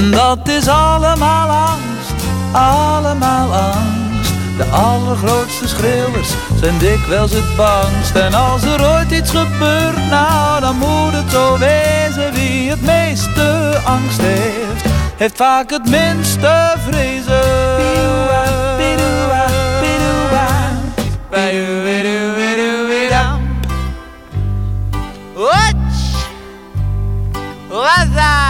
En dat is allemaal angst, allemaal angst. De allergrootste schreeuwers zijn dikwijls het bangst. En als er ooit iets gebeurt, nou dan moet het zo wezen. Wie het meeste angst heeft, heeft vaak het minste vrezen. Watch! Waza!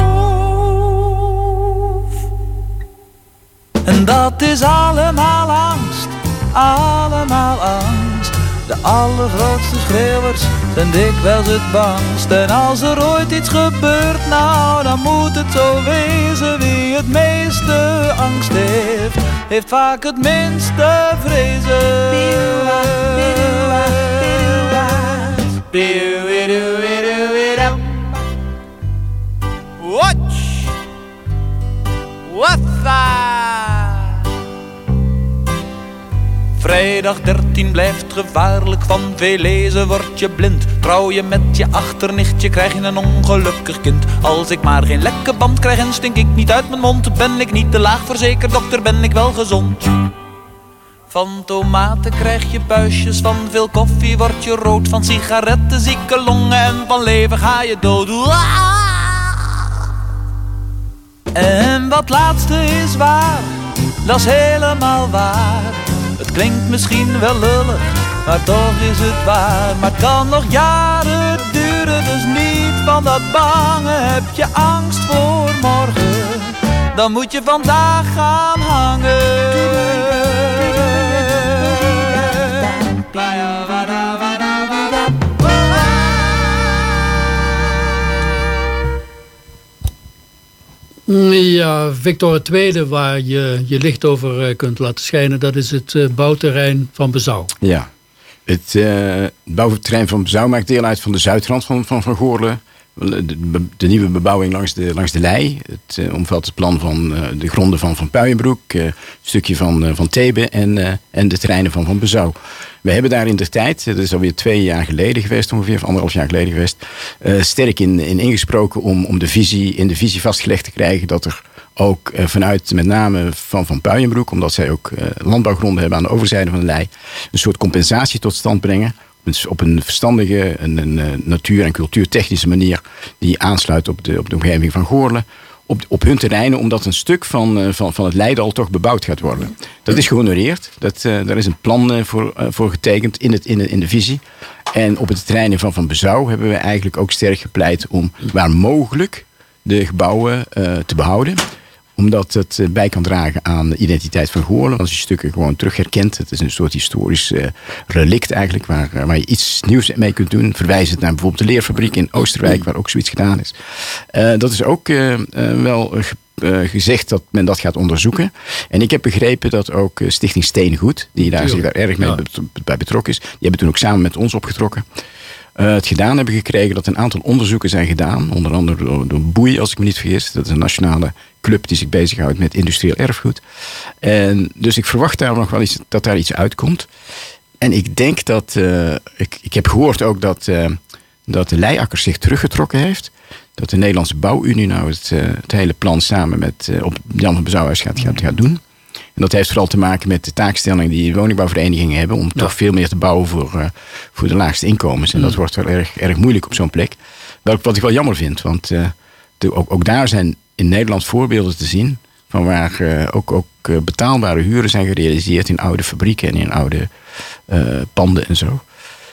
En dat is allemaal angst, allemaal angst. De allergrootste schreeuwers zijn dikwijls het bangst. En als er ooit iets gebeurt, nou dan moet het zo wezen. Wie het meeste angst heeft, heeft vaak het minste vrezen. Vrijdag 13 blijft gevaarlijk, van veel lezen word je blind. Trouw je met je achternichtje, krijg je een ongelukkig kind. Als ik maar geen lekke band krijg en stink ik niet uit mijn mond, ben ik niet te laag verzekerd, dokter, ben ik wel gezond. Van tomaten krijg je buisjes, van veel koffie word je rood, van sigaretten zieke longen en van leven ga je dood. En wat laatste is waar, dat is helemaal waar. Het klinkt misschien wel lullig, maar toch is het waar. Maar het kan nog jaren duren, dus niet van dat bange. Heb je angst voor morgen, dan moet je vandaag gaan hangen. Ja, Victor, het tweede waar je je licht over eh, kunt laten schijnen, dat is het eh, bouwterrein van Bezouw. Ja. Het uh, bouwterrein van Bezouw maakt deel uit van de zuidrand van Van, van Goorlen. De, nieuwe bebouwing langs de, langs de Lei. Het uh, omvat het plan van uh, de gronden van Van Puijenbroek. een stukje van, van Thebe en, en de terreinen van Van Bezouw. We hebben daar in de tijd, dat is alweer twee jaar geleden geweest, ongeveer, of anderhalf jaar geleden geweest, sterk in, in ingesproken om, om de visie, in de visie vastgelegd te krijgen dat er ook uh, vanuit met name van Van Puijenbroek, omdat zij ook uh, landbouwgronden hebben aan de overzijde van de lei, een soort compensatie tot stand brengen. Op een verstandige, een, een, een natuur- en cultuurtechnische manier die aansluit op de, op de omgeving van Goorlen. Op, op hun terreinen, omdat een stuk van, uh, van, van het Leidal toch bebouwd gaat worden. Dat is gehonoreerd. Dat, daar is een plan voor, voor getekend in, het, in, de, in de visie. En op het terrein van Van Bezouw hebben we eigenlijk ook sterk gepleit om waar mogelijk de gebouwen te behouden omdat het bij kan dragen aan de identiteit van Goorlen. Als je stukken gewoon terug herkent. Het is een soort historisch uh, relict eigenlijk. Waar, waar je iets nieuws mee kunt doen. Verwijzend naar bijvoorbeeld de leerfabriek in Oosterwijk. Waar ook zoiets gedaan is. Uh, dat is ook wel gezegd dat men dat gaat onderzoeken. En ik heb begrepen dat ook Stichting Steengoed. Die daar zich daar erg mee ja. bij betrokken is. Die hebben toen ook samen met ons opgetrokken. Eh, het gedaan hebben gekregen dat een aantal onderzoeken zijn gedaan. Onder andere door, door Boei, als ik me niet vergis. Dat is een nationale club die zich bezighoudt met industrieel erfgoed. En dus ik verwacht daar nog wel iets, dat daar iets uitkomt. En ik denk dat. eh, ik, ik heb gehoord ook dat, eh, dat de Leiakkers zich teruggetrokken heeft. Dat de Nederlandse Bouwunie nou het, het hele plan samen met op Jan van Bezouwhuis gaat, gaat doen. En dat heeft vooral te maken met de taakstelling die woningbouwverenigingen hebben. om toch veel meer te bouwen voor, eh, voor de laagste inkomens. En dat wordt wel erg, erg moeilijk op zo'n plek. Welk, wat ik wel jammer vind, want eh, de, ook, ook daar zijn in Nederland voorbeelden te zien. van waar eh, ook, ook betaalbare huren zijn gerealiseerd in oude fabrieken en in oude panden en zo.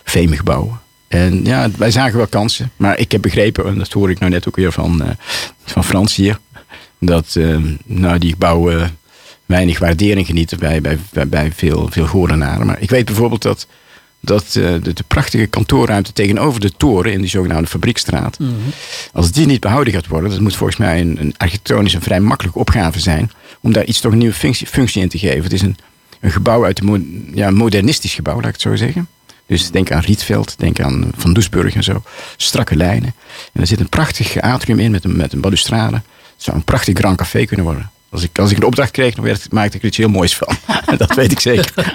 Veemgebouwen. En ja, wij zagen wel kansen. Maar ik heb begrepen, en dat hoor ik nou net ook weer van, van Frans hier. dat nou, die gebouwen weinig waardering genieten bij, bij, bij, veel, veel. Maar ik weet bijvoorbeeld dat, dat eh, de, de prachtige kantoorruimte tegenover de toren in die zogenaamde Fabriekstraat. Als die niet behouden gaat worden, dat moet volgens mij een, een architectonisch een vrij makkelijke opgave zijn. om daar iets toch een nieuwe functie, functie in te geven. Het is een, een gebouw uit de ja, modernistisch gebouw, laat ik het zo zeggen. Dus denk aan Rietveld, denk aan Van Doesburg en zo. Strakke lijnen. En er zit een prachtig atrium in met een, met een balustrade. Het zou een prachtig Grand Café kunnen worden. Als ik, als ik een opdracht kreeg, dan werd, maakte ik er iets heel moois van. [LAUGHS] dat weet ik zeker.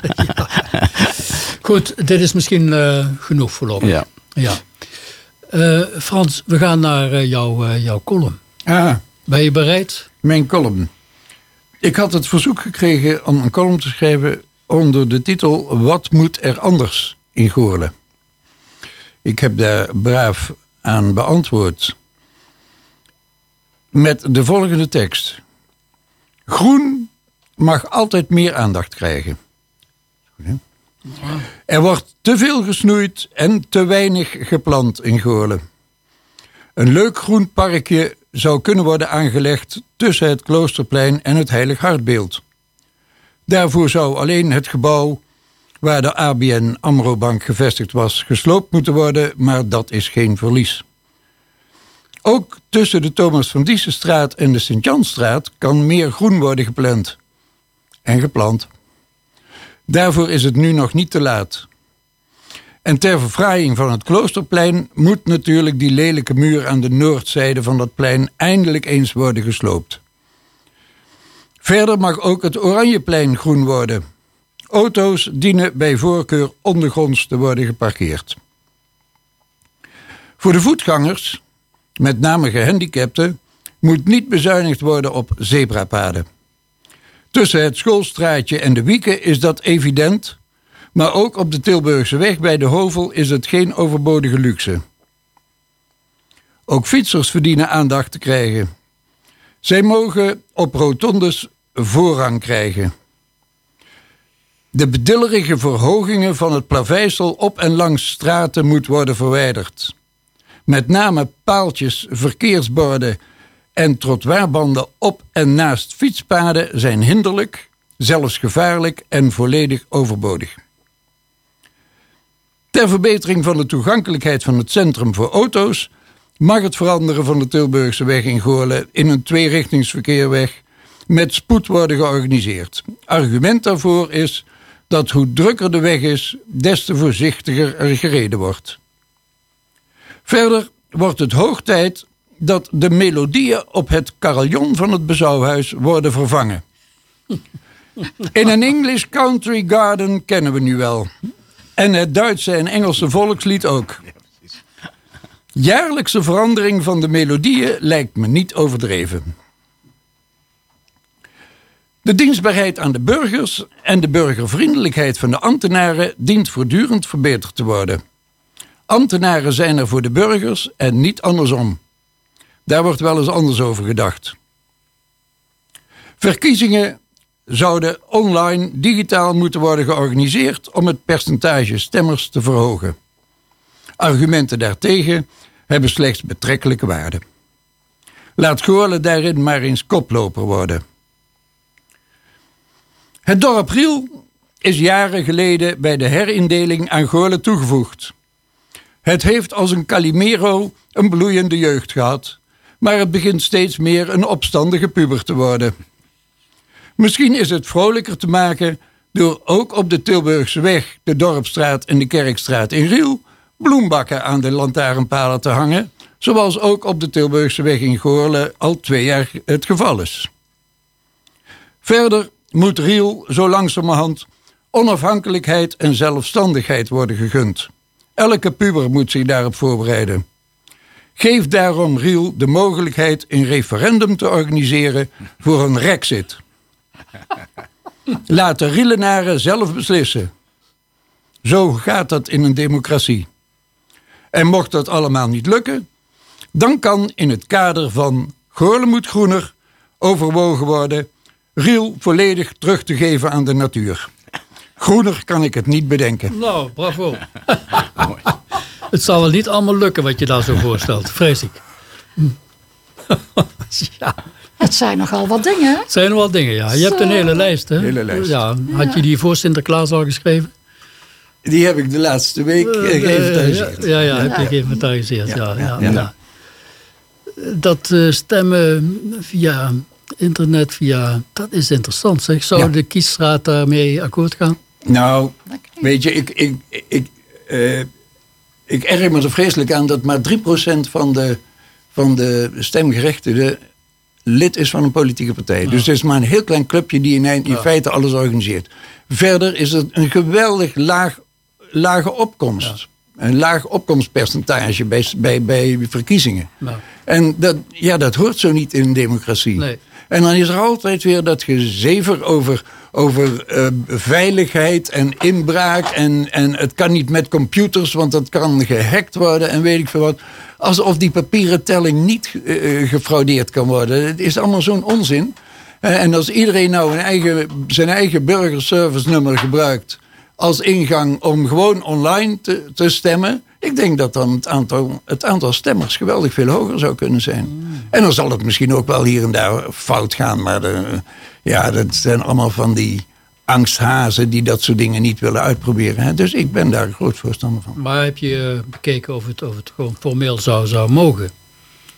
Goed, dit is misschien eh, genoeg voorlopig. Ja. ja. Eh, Frans, we gaan naar jouw, eh, jouw column. Ah, Ben je bereid? mijn column. Ik had het verzoek gekregen om een column te schrijven onder de titel Wat moet er anders in Goorlen? Ik heb daar braaf aan beantwoord met de volgende tekst. Groen mag altijd meer aandacht krijgen. Er wordt te veel gesnoeid en te weinig geplant in Goorlen. Een leuk groen parkje zou kunnen worden aangelegd tussen het Kloosterplein en het Heilig Hartbeeld. Daarvoor zou alleen het gebouw waar de ABN AMRO Bank gevestigd was gesloopt moeten worden, maar dat is geen verlies. Ook tussen de Thomas van Diessenstraat en de Sint-Janstraat kan meer groen worden gepland en geplant. Daarvoor is het nu nog niet te laat. En ter verfraaiing van het Kloosterplein moet natuurlijk die lelijke muur aan de noordzijde van dat plein eindelijk eens worden gesloopt. Verder mag ook het Oranjeplein groen worden. Auto's dienen bij voorkeur ondergronds te worden geparkeerd. Voor de voetgangers, met name gehandicapten, moet niet bezuinigd worden op zebrapaden. Tussen het schoolstraatje en de wieken is dat evident, maar ook op de Tilburgse weg bij de Hovel is het geen overbodige luxe. Ook fietsers verdienen aandacht te krijgen. Zij mogen op rotondes voorrang krijgen. De bedillerige verhogingen van het plaveisel op en langs straten moet worden verwijderd. Met name paaltjes, verkeersborden en trottoirbanden op en naast fietspaden zijn hinderlijk, zelfs gevaarlijk en volledig overbodig. Ter verbetering van de toegankelijkheid van het centrum voor auto's mag het veranderen van de Tilburgse weg in Goorlen in een tweerichtingsverkeerweg met spoed worden georganiseerd. Argument daarvoor is dat hoe drukker de weg is, des te voorzichtiger er gereden wordt. Verder wordt het hoog tijd dat de melodieën op het carillon van het bezouwhuis worden vervangen. In een English country garden kennen we nu wel. En het Duitse en Engelse volkslied ook. Jaarlijkse verandering van de melodieën lijkt me niet overdreven. De dienstbaarheid aan de burgers en de burgervriendelijkheid van de ambtenaren dient voortdurend verbeterd te worden. Ambtenaren zijn er voor de burgers en niet andersom. Daar wordt wel eens anders over gedacht. Verkiezingen zouden online digitaal moeten worden georganiseerd om het percentage stemmers te verhogen. Argumenten daartegen hebben slechts betrekkelijke waarde. Laat Goorlen daarin maar eens koploper worden. Het dorp Riel is jaren geleden bij de herindeling aan Goorlen toegevoegd. Het heeft als een Calimero een bloeiende jeugd gehad, maar het begint steeds meer een opstandige puber te worden. Misschien is het vrolijker te maken door ook op de Tilburgse weg, de Dorpstraat en de Kerkstraat in Riel bloembakken aan de lantaarnpalen te hangen. Zoals ook op de Tilburgse weg in Goorle al twee jaar het geval is. Verder moet Riel zo langzamerhand onafhankelijkheid en zelfstandigheid worden gegund. Elke puber moet zich daarop voorbereiden. Geef daarom Riel de mogelijkheid een referendum te organiseren voor een Rexit. [LAUGHS] Laat de Rielenaren zelf beslissen. Zo gaat dat in een democratie. En mocht dat allemaal niet lukken, dan kan in het kader van Goorlen moet groener overwogen worden Riel volledig terug te geven aan de natuur. Groener kan ik het niet bedenken. Nou, bravo. [LAUGHS] het zal wel niet allemaal lukken wat je daar zo voorstelt, vrees ik. [LAUGHS] ja. Het zijn nogal wat dingen. Het zijn wel dingen, ja. Je hebt een hele lijst, hè? Hele lijst. Ja. Had je die voor Sinterklaas al geschreven? Die heb ik de laatste week eh, ja, geïnventariseerd. ja, ja, heb je geïnventariseerd. Ja, ja, ja. ja. Dat eh, stemmen via internet, via, dat is interessant. Zeg. Zou Ja. de kiesraad daarmee akkoord gaan? Nou, weet je, ik, ik, ik, eh, ik erger me er vreselijk aan dat maar 3% van de, van de stemgerechtigden lid is van een politieke partij. Dus het is maar een heel klein clubje die in, in feite alles organiseert. Verder is het een geweldig laag, lage opkomst. Een laag opkomstpercentage bij, bij, bij verkiezingen. Nou. En dat, ja, dat hoort zo niet in een democratie. Nee. En dan is er altijd weer dat gezever over, over eh, veiligheid en inbraak. En, en het kan niet met computers, want dat kan gehackt worden en weet ik veel wat. Alsof die papieren telling niet eh, gefraudeerd kan worden. Het is allemaal zo'n onzin. Eh, en als iedereen nou een eigen, zijn eigen burgerservice nummer gebruikt als ingang om gewoon online te, te stemmen. Ik denk dat dan het aantal, het aantal stemmers geweldig veel hoger zou kunnen zijn. En dan zal het misschien ook wel hier en daar fout gaan. Maar ja, dat zijn allemaal van die angsthazen die dat soort dingen niet willen uitproberen. Hè. Dus ik ben daar groot voorstander van. Maar heb je eh, bekeken of het, of het gewoon formeel zou, zou mogen?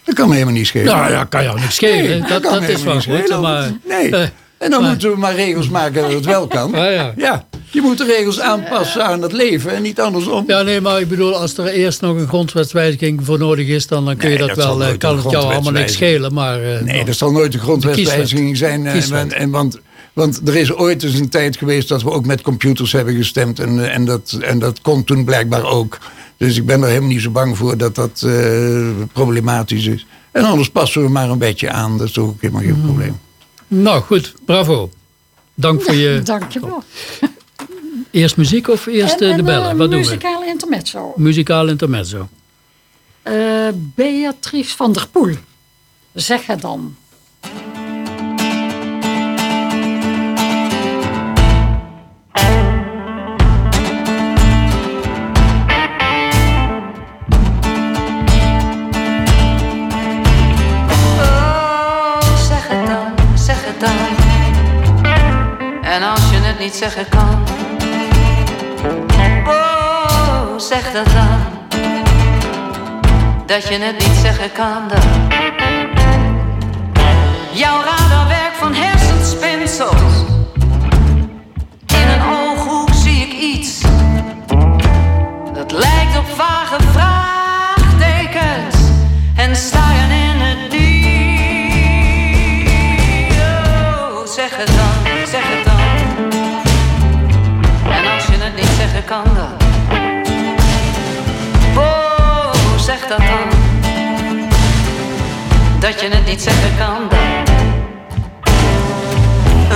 Dat kan me helemaal niet schelen. Nou ja, kan jou niks schelen. Nee, dat, dat me is wel goed. Maar, Nee. Eh, En dan moeten we maar regels maken dat het wel kan. Ja. ja, je moet de regels aanpassen aan het leven en niet andersom. Ja, nee, maar ik bedoel, als er eerst nog een grondwetswijziging voor nodig is, dan, dan kun je Nee, dat, wel, eh, kan het jou allemaal niks schelen. Maar, eh, Nee, dat zal nooit een grondwetswijziging zijn. eh, Kieswet. En, en, want, want er is ooit eens een tijd geweest dat we ook met computers hebben gestemd. En, eh, en, dat, en dat kon toen blijkbaar ook. Dus ik ben er helemaal niet zo bang voor dat dat eh, problematisch is. En anders passen we maar een beetje aan. Dat is ook helemaal geen Mm. probleem. Nou goed, bravo. Dank voor je Dankjewel. eerst muziek of eerst En- eh, de en, bellen? eh, Wat doen we? Muzikaal intermezzo. Muzikaal intermezzo. Eh, Beatrice van der Poel. Zeg het dan. Niet zeggen kan, oh, zeg dat dan. Dat je het niet zeggen kan dan. Jouw radarwerk van hersenspinsels. In een ooghoek zie ik iets. Dat lijkt op vage vraagtekens. Dat je het niet zeggen kan dan.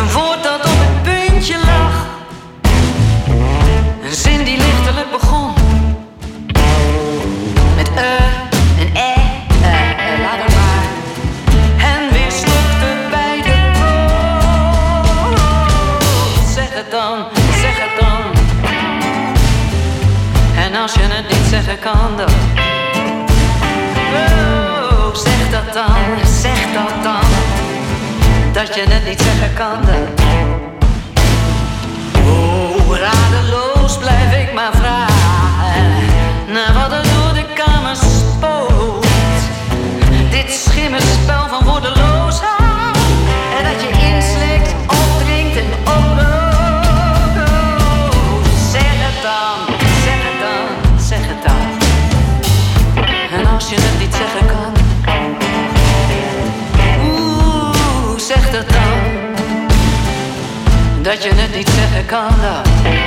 Een woord dat op het puntje lag. Een zin die lichtelijk begon. Met eh en eh, eh, eh, laat het maar. En weer stopte bij de. Zeg het dan, zeg het dan. En als je het niet zeggen kan dan. Zeg dat dan, zeg dat dan. Dat je het niet zeggen kan. Oh, radeloos blijf ik maar vragen naar wat er door de kamer spookt. Dit schimmenspel van woordeloosheid en dat je dat je het niet zeggen kan dan.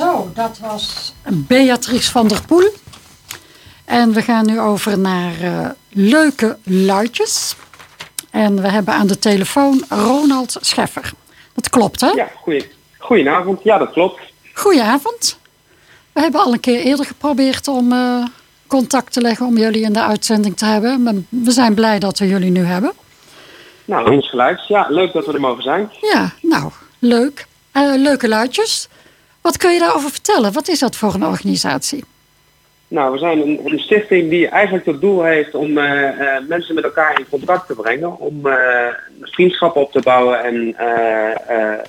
Zo, dat was Beatrice van der Poel. En we gaan nu over naar eh, leuke luidjes. En we hebben aan de telefoon Ronald Scheffer. Dat klopt, hè? Ja, goeie, goedenavond. Ja, dat klopt. Goedenavond. We hebben al een keer eerder geprobeerd om eh, contact te leggen om jullie in de uitzending te hebben. Maar we zijn blij dat we jullie nu hebben. Nou, ons geluid. Ja, leuk dat we er mogen zijn. Ja, nou, leuk. Eh, leuke luidjes. Wat kun je daarover vertellen? Wat is dat voor een organisatie? Nou, we zijn een, een stichting die eigenlijk tot doel heeft om eh, eh, mensen met elkaar in contact te brengen. Om uh, vriendschappen op te bouwen en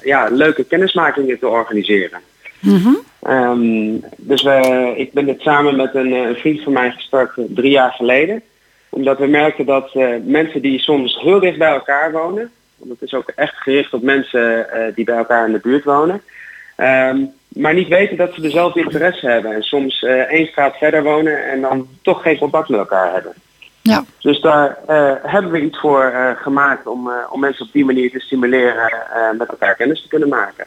ja, leuke kennismakingen te organiseren. Ehm, dus we, ik ben dit samen met een, een vriend van mij gestart drie jaar geleden. Omdat we merkten dat mensen die soms heel dicht bij elkaar wonen. Want het is ook echt gericht op mensen die bij elkaar in de buurt wonen. Ehm, maar niet weten dat ze dezelfde interesse hebben. En soms uh, één straat verder wonen en dan toch geen contact met elkaar hebben. Ja. Dus daar uh, hebben we iets voor uh, gemaakt om, om mensen op die manier te stimuleren met elkaar kennis te kunnen maken.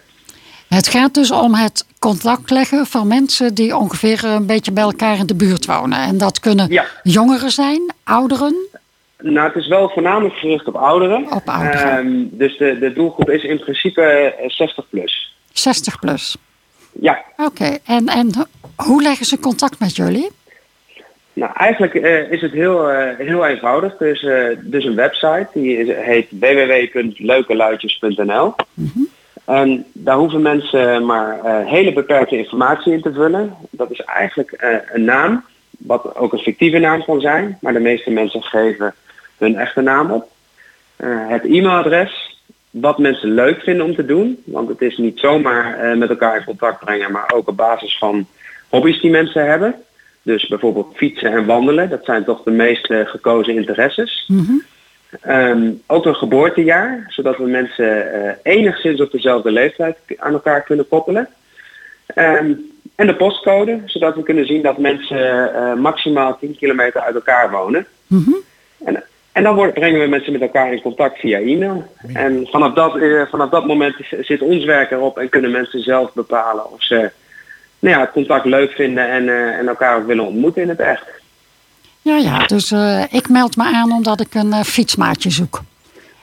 Het gaat dus om het contact leggen van mensen die ongeveer een beetje bij elkaar in de buurt wonen. En dat kunnen ja. jongeren zijn, ouderen. Nou, het is wel voornamelijk gericht op ouderen. Op ouderen. Um, dus de, de doelgroep is in principe 60 plus. 60 plus. Ja. Oké, okay. en, en hoe leggen ze contact met jullie? Nou, eigenlijk uh, is het heel, uh, heel eenvoudig. Er is uh, dus een website die is, heet www.leukeluidjes.nl. Mm -hmm. En daar hoeven mensen maar hele beperkte informatie in te vullen. Dat is eigenlijk een naam, wat ook een fictieve naam kan zijn. Maar de meeste mensen geven hun echte naam op. het e-mailadres, wat mensen leuk vinden om te doen. Want het is niet zomaar uh, met elkaar in contact brengen, maar ook op basis van hobby's die mensen hebben. Dus bijvoorbeeld fietsen en wandelen, dat zijn toch de meest uh, gekozen interesses. Mm -hmm. um, ook een geboortejaar, zodat we mensen uh, enigszins op dezelfde leeftijd aan elkaar kunnen koppelen. Um, en de postcode, zodat we kunnen zien dat mensen maximaal 10 kilometer uit elkaar wonen. Mm -hmm. en, en dan wordt, brengen we mensen met elkaar in contact via e-mail. En vanaf dat, uh, vanaf dat moment zit ons werk erop en kunnen mensen zelf bepalen of ze nou ja, het contact leuk vinden en, uh, en elkaar ook willen ontmoeten in het echt. Ja, ja, dus uh, ik meld me aan omdat ik een fietsmaatje zoek.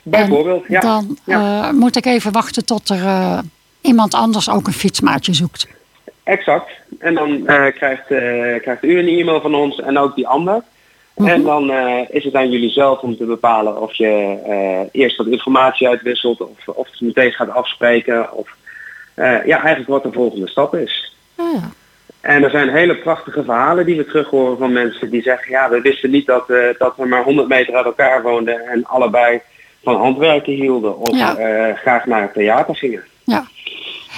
Bijvoorbeeld, en ja. Dan ja. moet ik even wachten tot er iemand anders ook een fietsmaatje zoekt. Exact. En dan krijgt, krijgt u een e-mail van ons en ook die ander. Mhm. En dan uh, is het aan jullie zelf om te bepalen of je uh, eerst wat informatie uitwisselt of, of het meteen gaat afspreken. Of uh, ja, eigenlijk wat de volgende stap is. Oh ja. En er zijn hele prachtige verhalen die we terug horen van mensen die zeggen, ja, we wisten niet dat, dat we maar 100 meter uit elkaar woonden en allebei van handwerken hielden of Ja. graag naar het theater gingen. ja.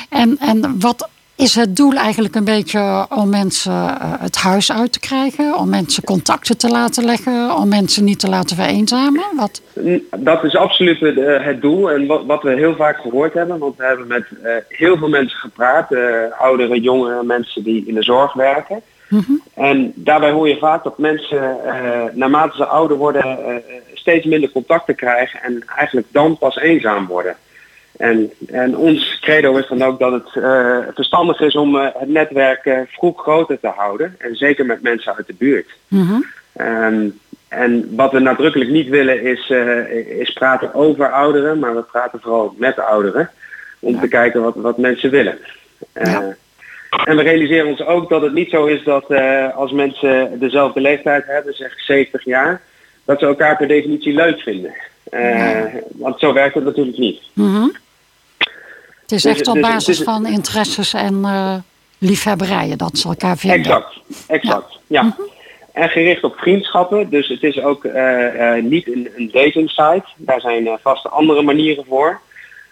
En, en wat is het doel eigenlijk een beetje om mensen eh, het huis uit te krijgen? Om mensen contacten te laten leggen? Om mensen niet te laten vereenzamen? Wat? Dat is absoluut het, het doel en wat, wat, we heel vaak gehoord hebben. Want we hebben met uh, heel veel mensen gepraat. Oudere, jongere mensen die in de zorg werken. Mhm. En daarbij hoor je vaak dat mensen naarmate ze ouder worden steeds minder contacten krijgen. En eigenlijk dan pas eenzaam worden. En, en ons credo is dan ook dat het uh, verstandig is om uh, het netwerk uh, vroeg groter te houden. En zeker met mensen uit de buurt. Mhm. Um, en wat we nadrukkelijk niet willen is, is praten over ouderen, maar we praten vooral met ouderen. Om Ja. te kijken wat, wat mensen willen. Ja. En we realiseren ons ook dat het niet zo is dat als mensen dezelfde leeftijd hebben, zeg 70 jaar, dat ze elkaar per definitie leuk vinden. Eh, Want zo werkt het natuurlijk niet. Mhm. Is Dus- echt op dus- basis dus- van interesses en eh, liefhebberijen dat ze elkaar vinden. Exact, exact. Ja. En gericht op vriendschappen. Dus het is ook eh, eh, niet een, een dating site. Daar zijn eh, vast andere manieren voor.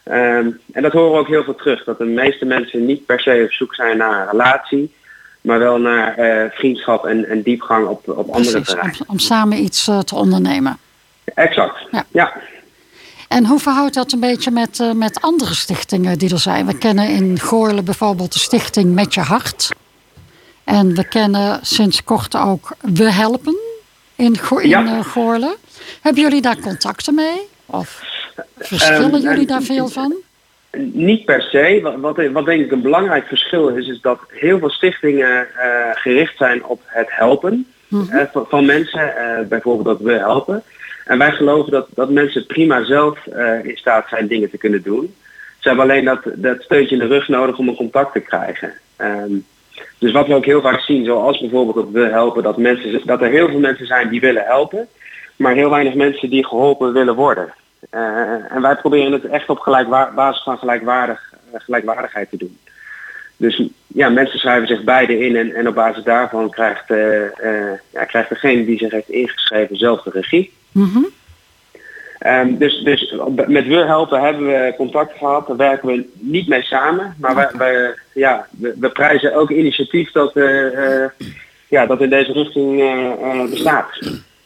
Ehm, en dat horen we ook heel veel terug. Dat de meeste mensen niet per se op zoek zijn naar een relatie. Maar wel naar vriendschap en, en diepgang op, op andere Precies, terreinen. om samen iets te ondernemen. Exact. Ja. ja. En hoe verhoudt dat een beetje met, eh, met andere stichtingen die er zijn? We kennen in Goorlen bijvoorbeeld de stichting Met Je Hart. En we kennen sinds kort ook We Helpen in, Go in Ja. eh, Goorlen. Hebben jullie daar contacten mee? Of verschillen Ehm, jullie en- daar veel van? Niet per se. Wat, wat, wat denk ik een belangrijk verschil is, is dat heel veel stichtingen eh, gericht zijn op het helpen eh, van, van mensen. eh, bijvoorbeeld dat we helpen. En wij geloven dat, dat mensen prima zelf eh, in staat zijn dingen te kunnen doen. Ze hebben alleen dat, dat steuntje in de rug nodig om een contact te krijgen. Ehm, dus wat we ook heel vaak zien, zoals bijvoorbeeld dat we helpen, dat, mensen, dat er heel veel mensen zijn die willen helpen, maar heel weinig mensen die geholpen willen worden. Eh, en wij proberen het echt op basis van gelijkwaardig, eh, gelijkwaardigheid te doen. Dus ja, mensen schrijven zich beide in en, en op basis daarvan krijgt, ja, krijgt degene die zich heeft ingeschreven zelf de regie. Mhm. Ehm, dus, dus met We Helpen hebben we contact gehad. Daar werken we niet mee samen. Maar wij, wij, ja, we, we prijzen elk initiatief dat, eh, eh, ja, dat in deze richting eh, bestaat.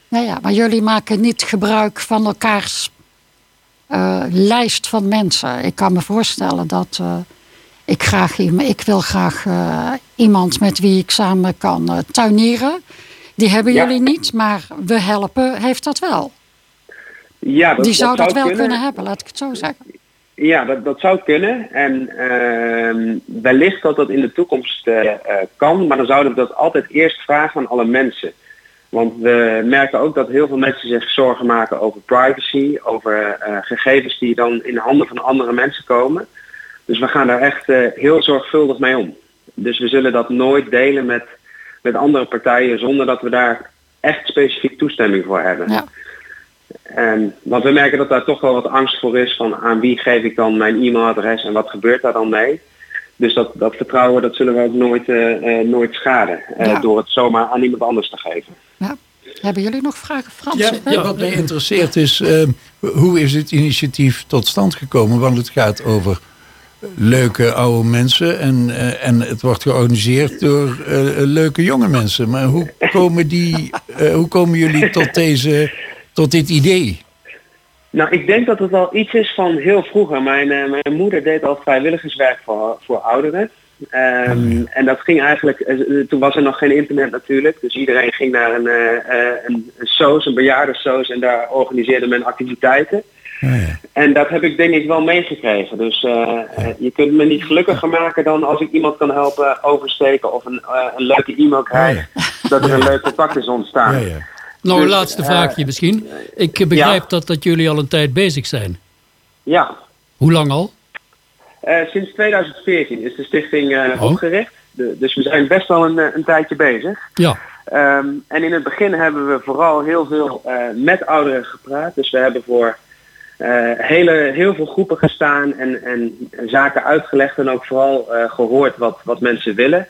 Ja, ja, maar jullie maken niet gebruik van elkaars lijst van mensen. Ik kan me voorstellen dat ik graag iemand, ik wil graag iemand met wie ik samen kan tuinieren. Die hebben Ja. jullie niet, maar we helpen heeft dat wel. Ja, dat, Die zou dat, wel kunnen. kunnen hebben, laat ik het zo zeggen. Ja, dat, dat zou kunnen. En ehm, wellicht dat dat in de toekomst eh, eh, kan, maar dan zouden we dat altijd eerst vragen aan alle mensen. Want we merken ook dat heel veel mensen zich zorgen maken over privacy, over eh, gegevens die dan in de handen van andere mensen komen. Dus we gaan daar echt heel zorgvuldig mee om. Dus we zullen dat nooit delen met, met andere partijen zonder dat we daar echt specifiek toestemming voor hebben. Ja. En, want we merken dat daar toch wel wat angst voor is van aan wie geef ik dan mijn e-mailadres en wat gebeurt daar dan mee. Dus dat, dat vertrouwen dat zullen we ook nooit, eh, eh, nooit schaden eh, Ja. door het zomaar aan iemand anders te geven. Ja. Hebben jullie nog vragen, Frans? Ja, wat mij interesseert is, hoe is het initiatief tot stand gekomen? Want het gaat over leuke oude mensen en, eh, en het wordt georganiseerd door eh, leuke jonge mensen. Maar hoe komen, die, eh, hoe komen jullie tot, deze, tot dit idee? Nou, ik denk dat het al iets is van heel vroeger. Mijn, eh, mijn moeder deed al vrijwilligerswerk voor, voor ouderen. Ehm, En dat ging eigenlijk, eh, eh, toen was er nog geen internet natuurlijk. Dus iedereen ging naar een, eh, eh, een, een soos, een bejaardensoos en daar organiseerde men activiteiten. En dat heb ik denk ik wel meegekregen. Dus eh, je kunt me niet gelukkiger maken dan als ik iemand kan helpen oversteken of een, eh, een leuke e-mail krijg. Dat er een leuk contact is ontstaan. Nou, een Dus, laatste eh, vraagje misschien. Ik begrijp dat, dat jullie al een tijd bezig zijn. Ja, Hoe lang al? Eh, sinds 2014 is de stichting eh, Oh. opgericht. De- dus we zijn best wel een, een tijdje bezig. Ja. Ehm, en in het begin hebben we vooral heel veel eh, met ouderen gepraat. Dus we hebben voor eh, hele, heel veel groepen gestaan en, en zaken uitgelegd en ook vooral eh, gehoord wat, wat mensen willen.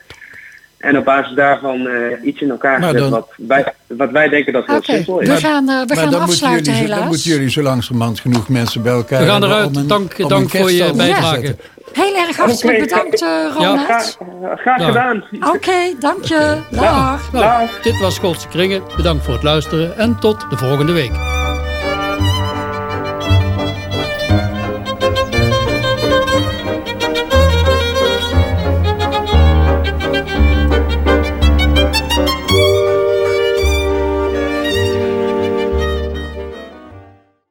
En op basis daarvan eh, iets in elkaar Maar gezet dan- wat, wij, wat wij denken dat heel simpel is. we gaan, we Maar gaan dan afsluiten jullie, zo- dan helaas. moeten jullie zo langzamerhand genoeg mensen bij elkaar We gaan eruit. om een- Dank- dank voor je bijdrage. Heel erg hartelijk bedankt, eh, Ja, Ronald. Graag, graag Ja. gedaan. Oké, dank je. Dag. Nou, dit was Schotse Kringen. Bedankt voor het luisteren en tot de volgende week.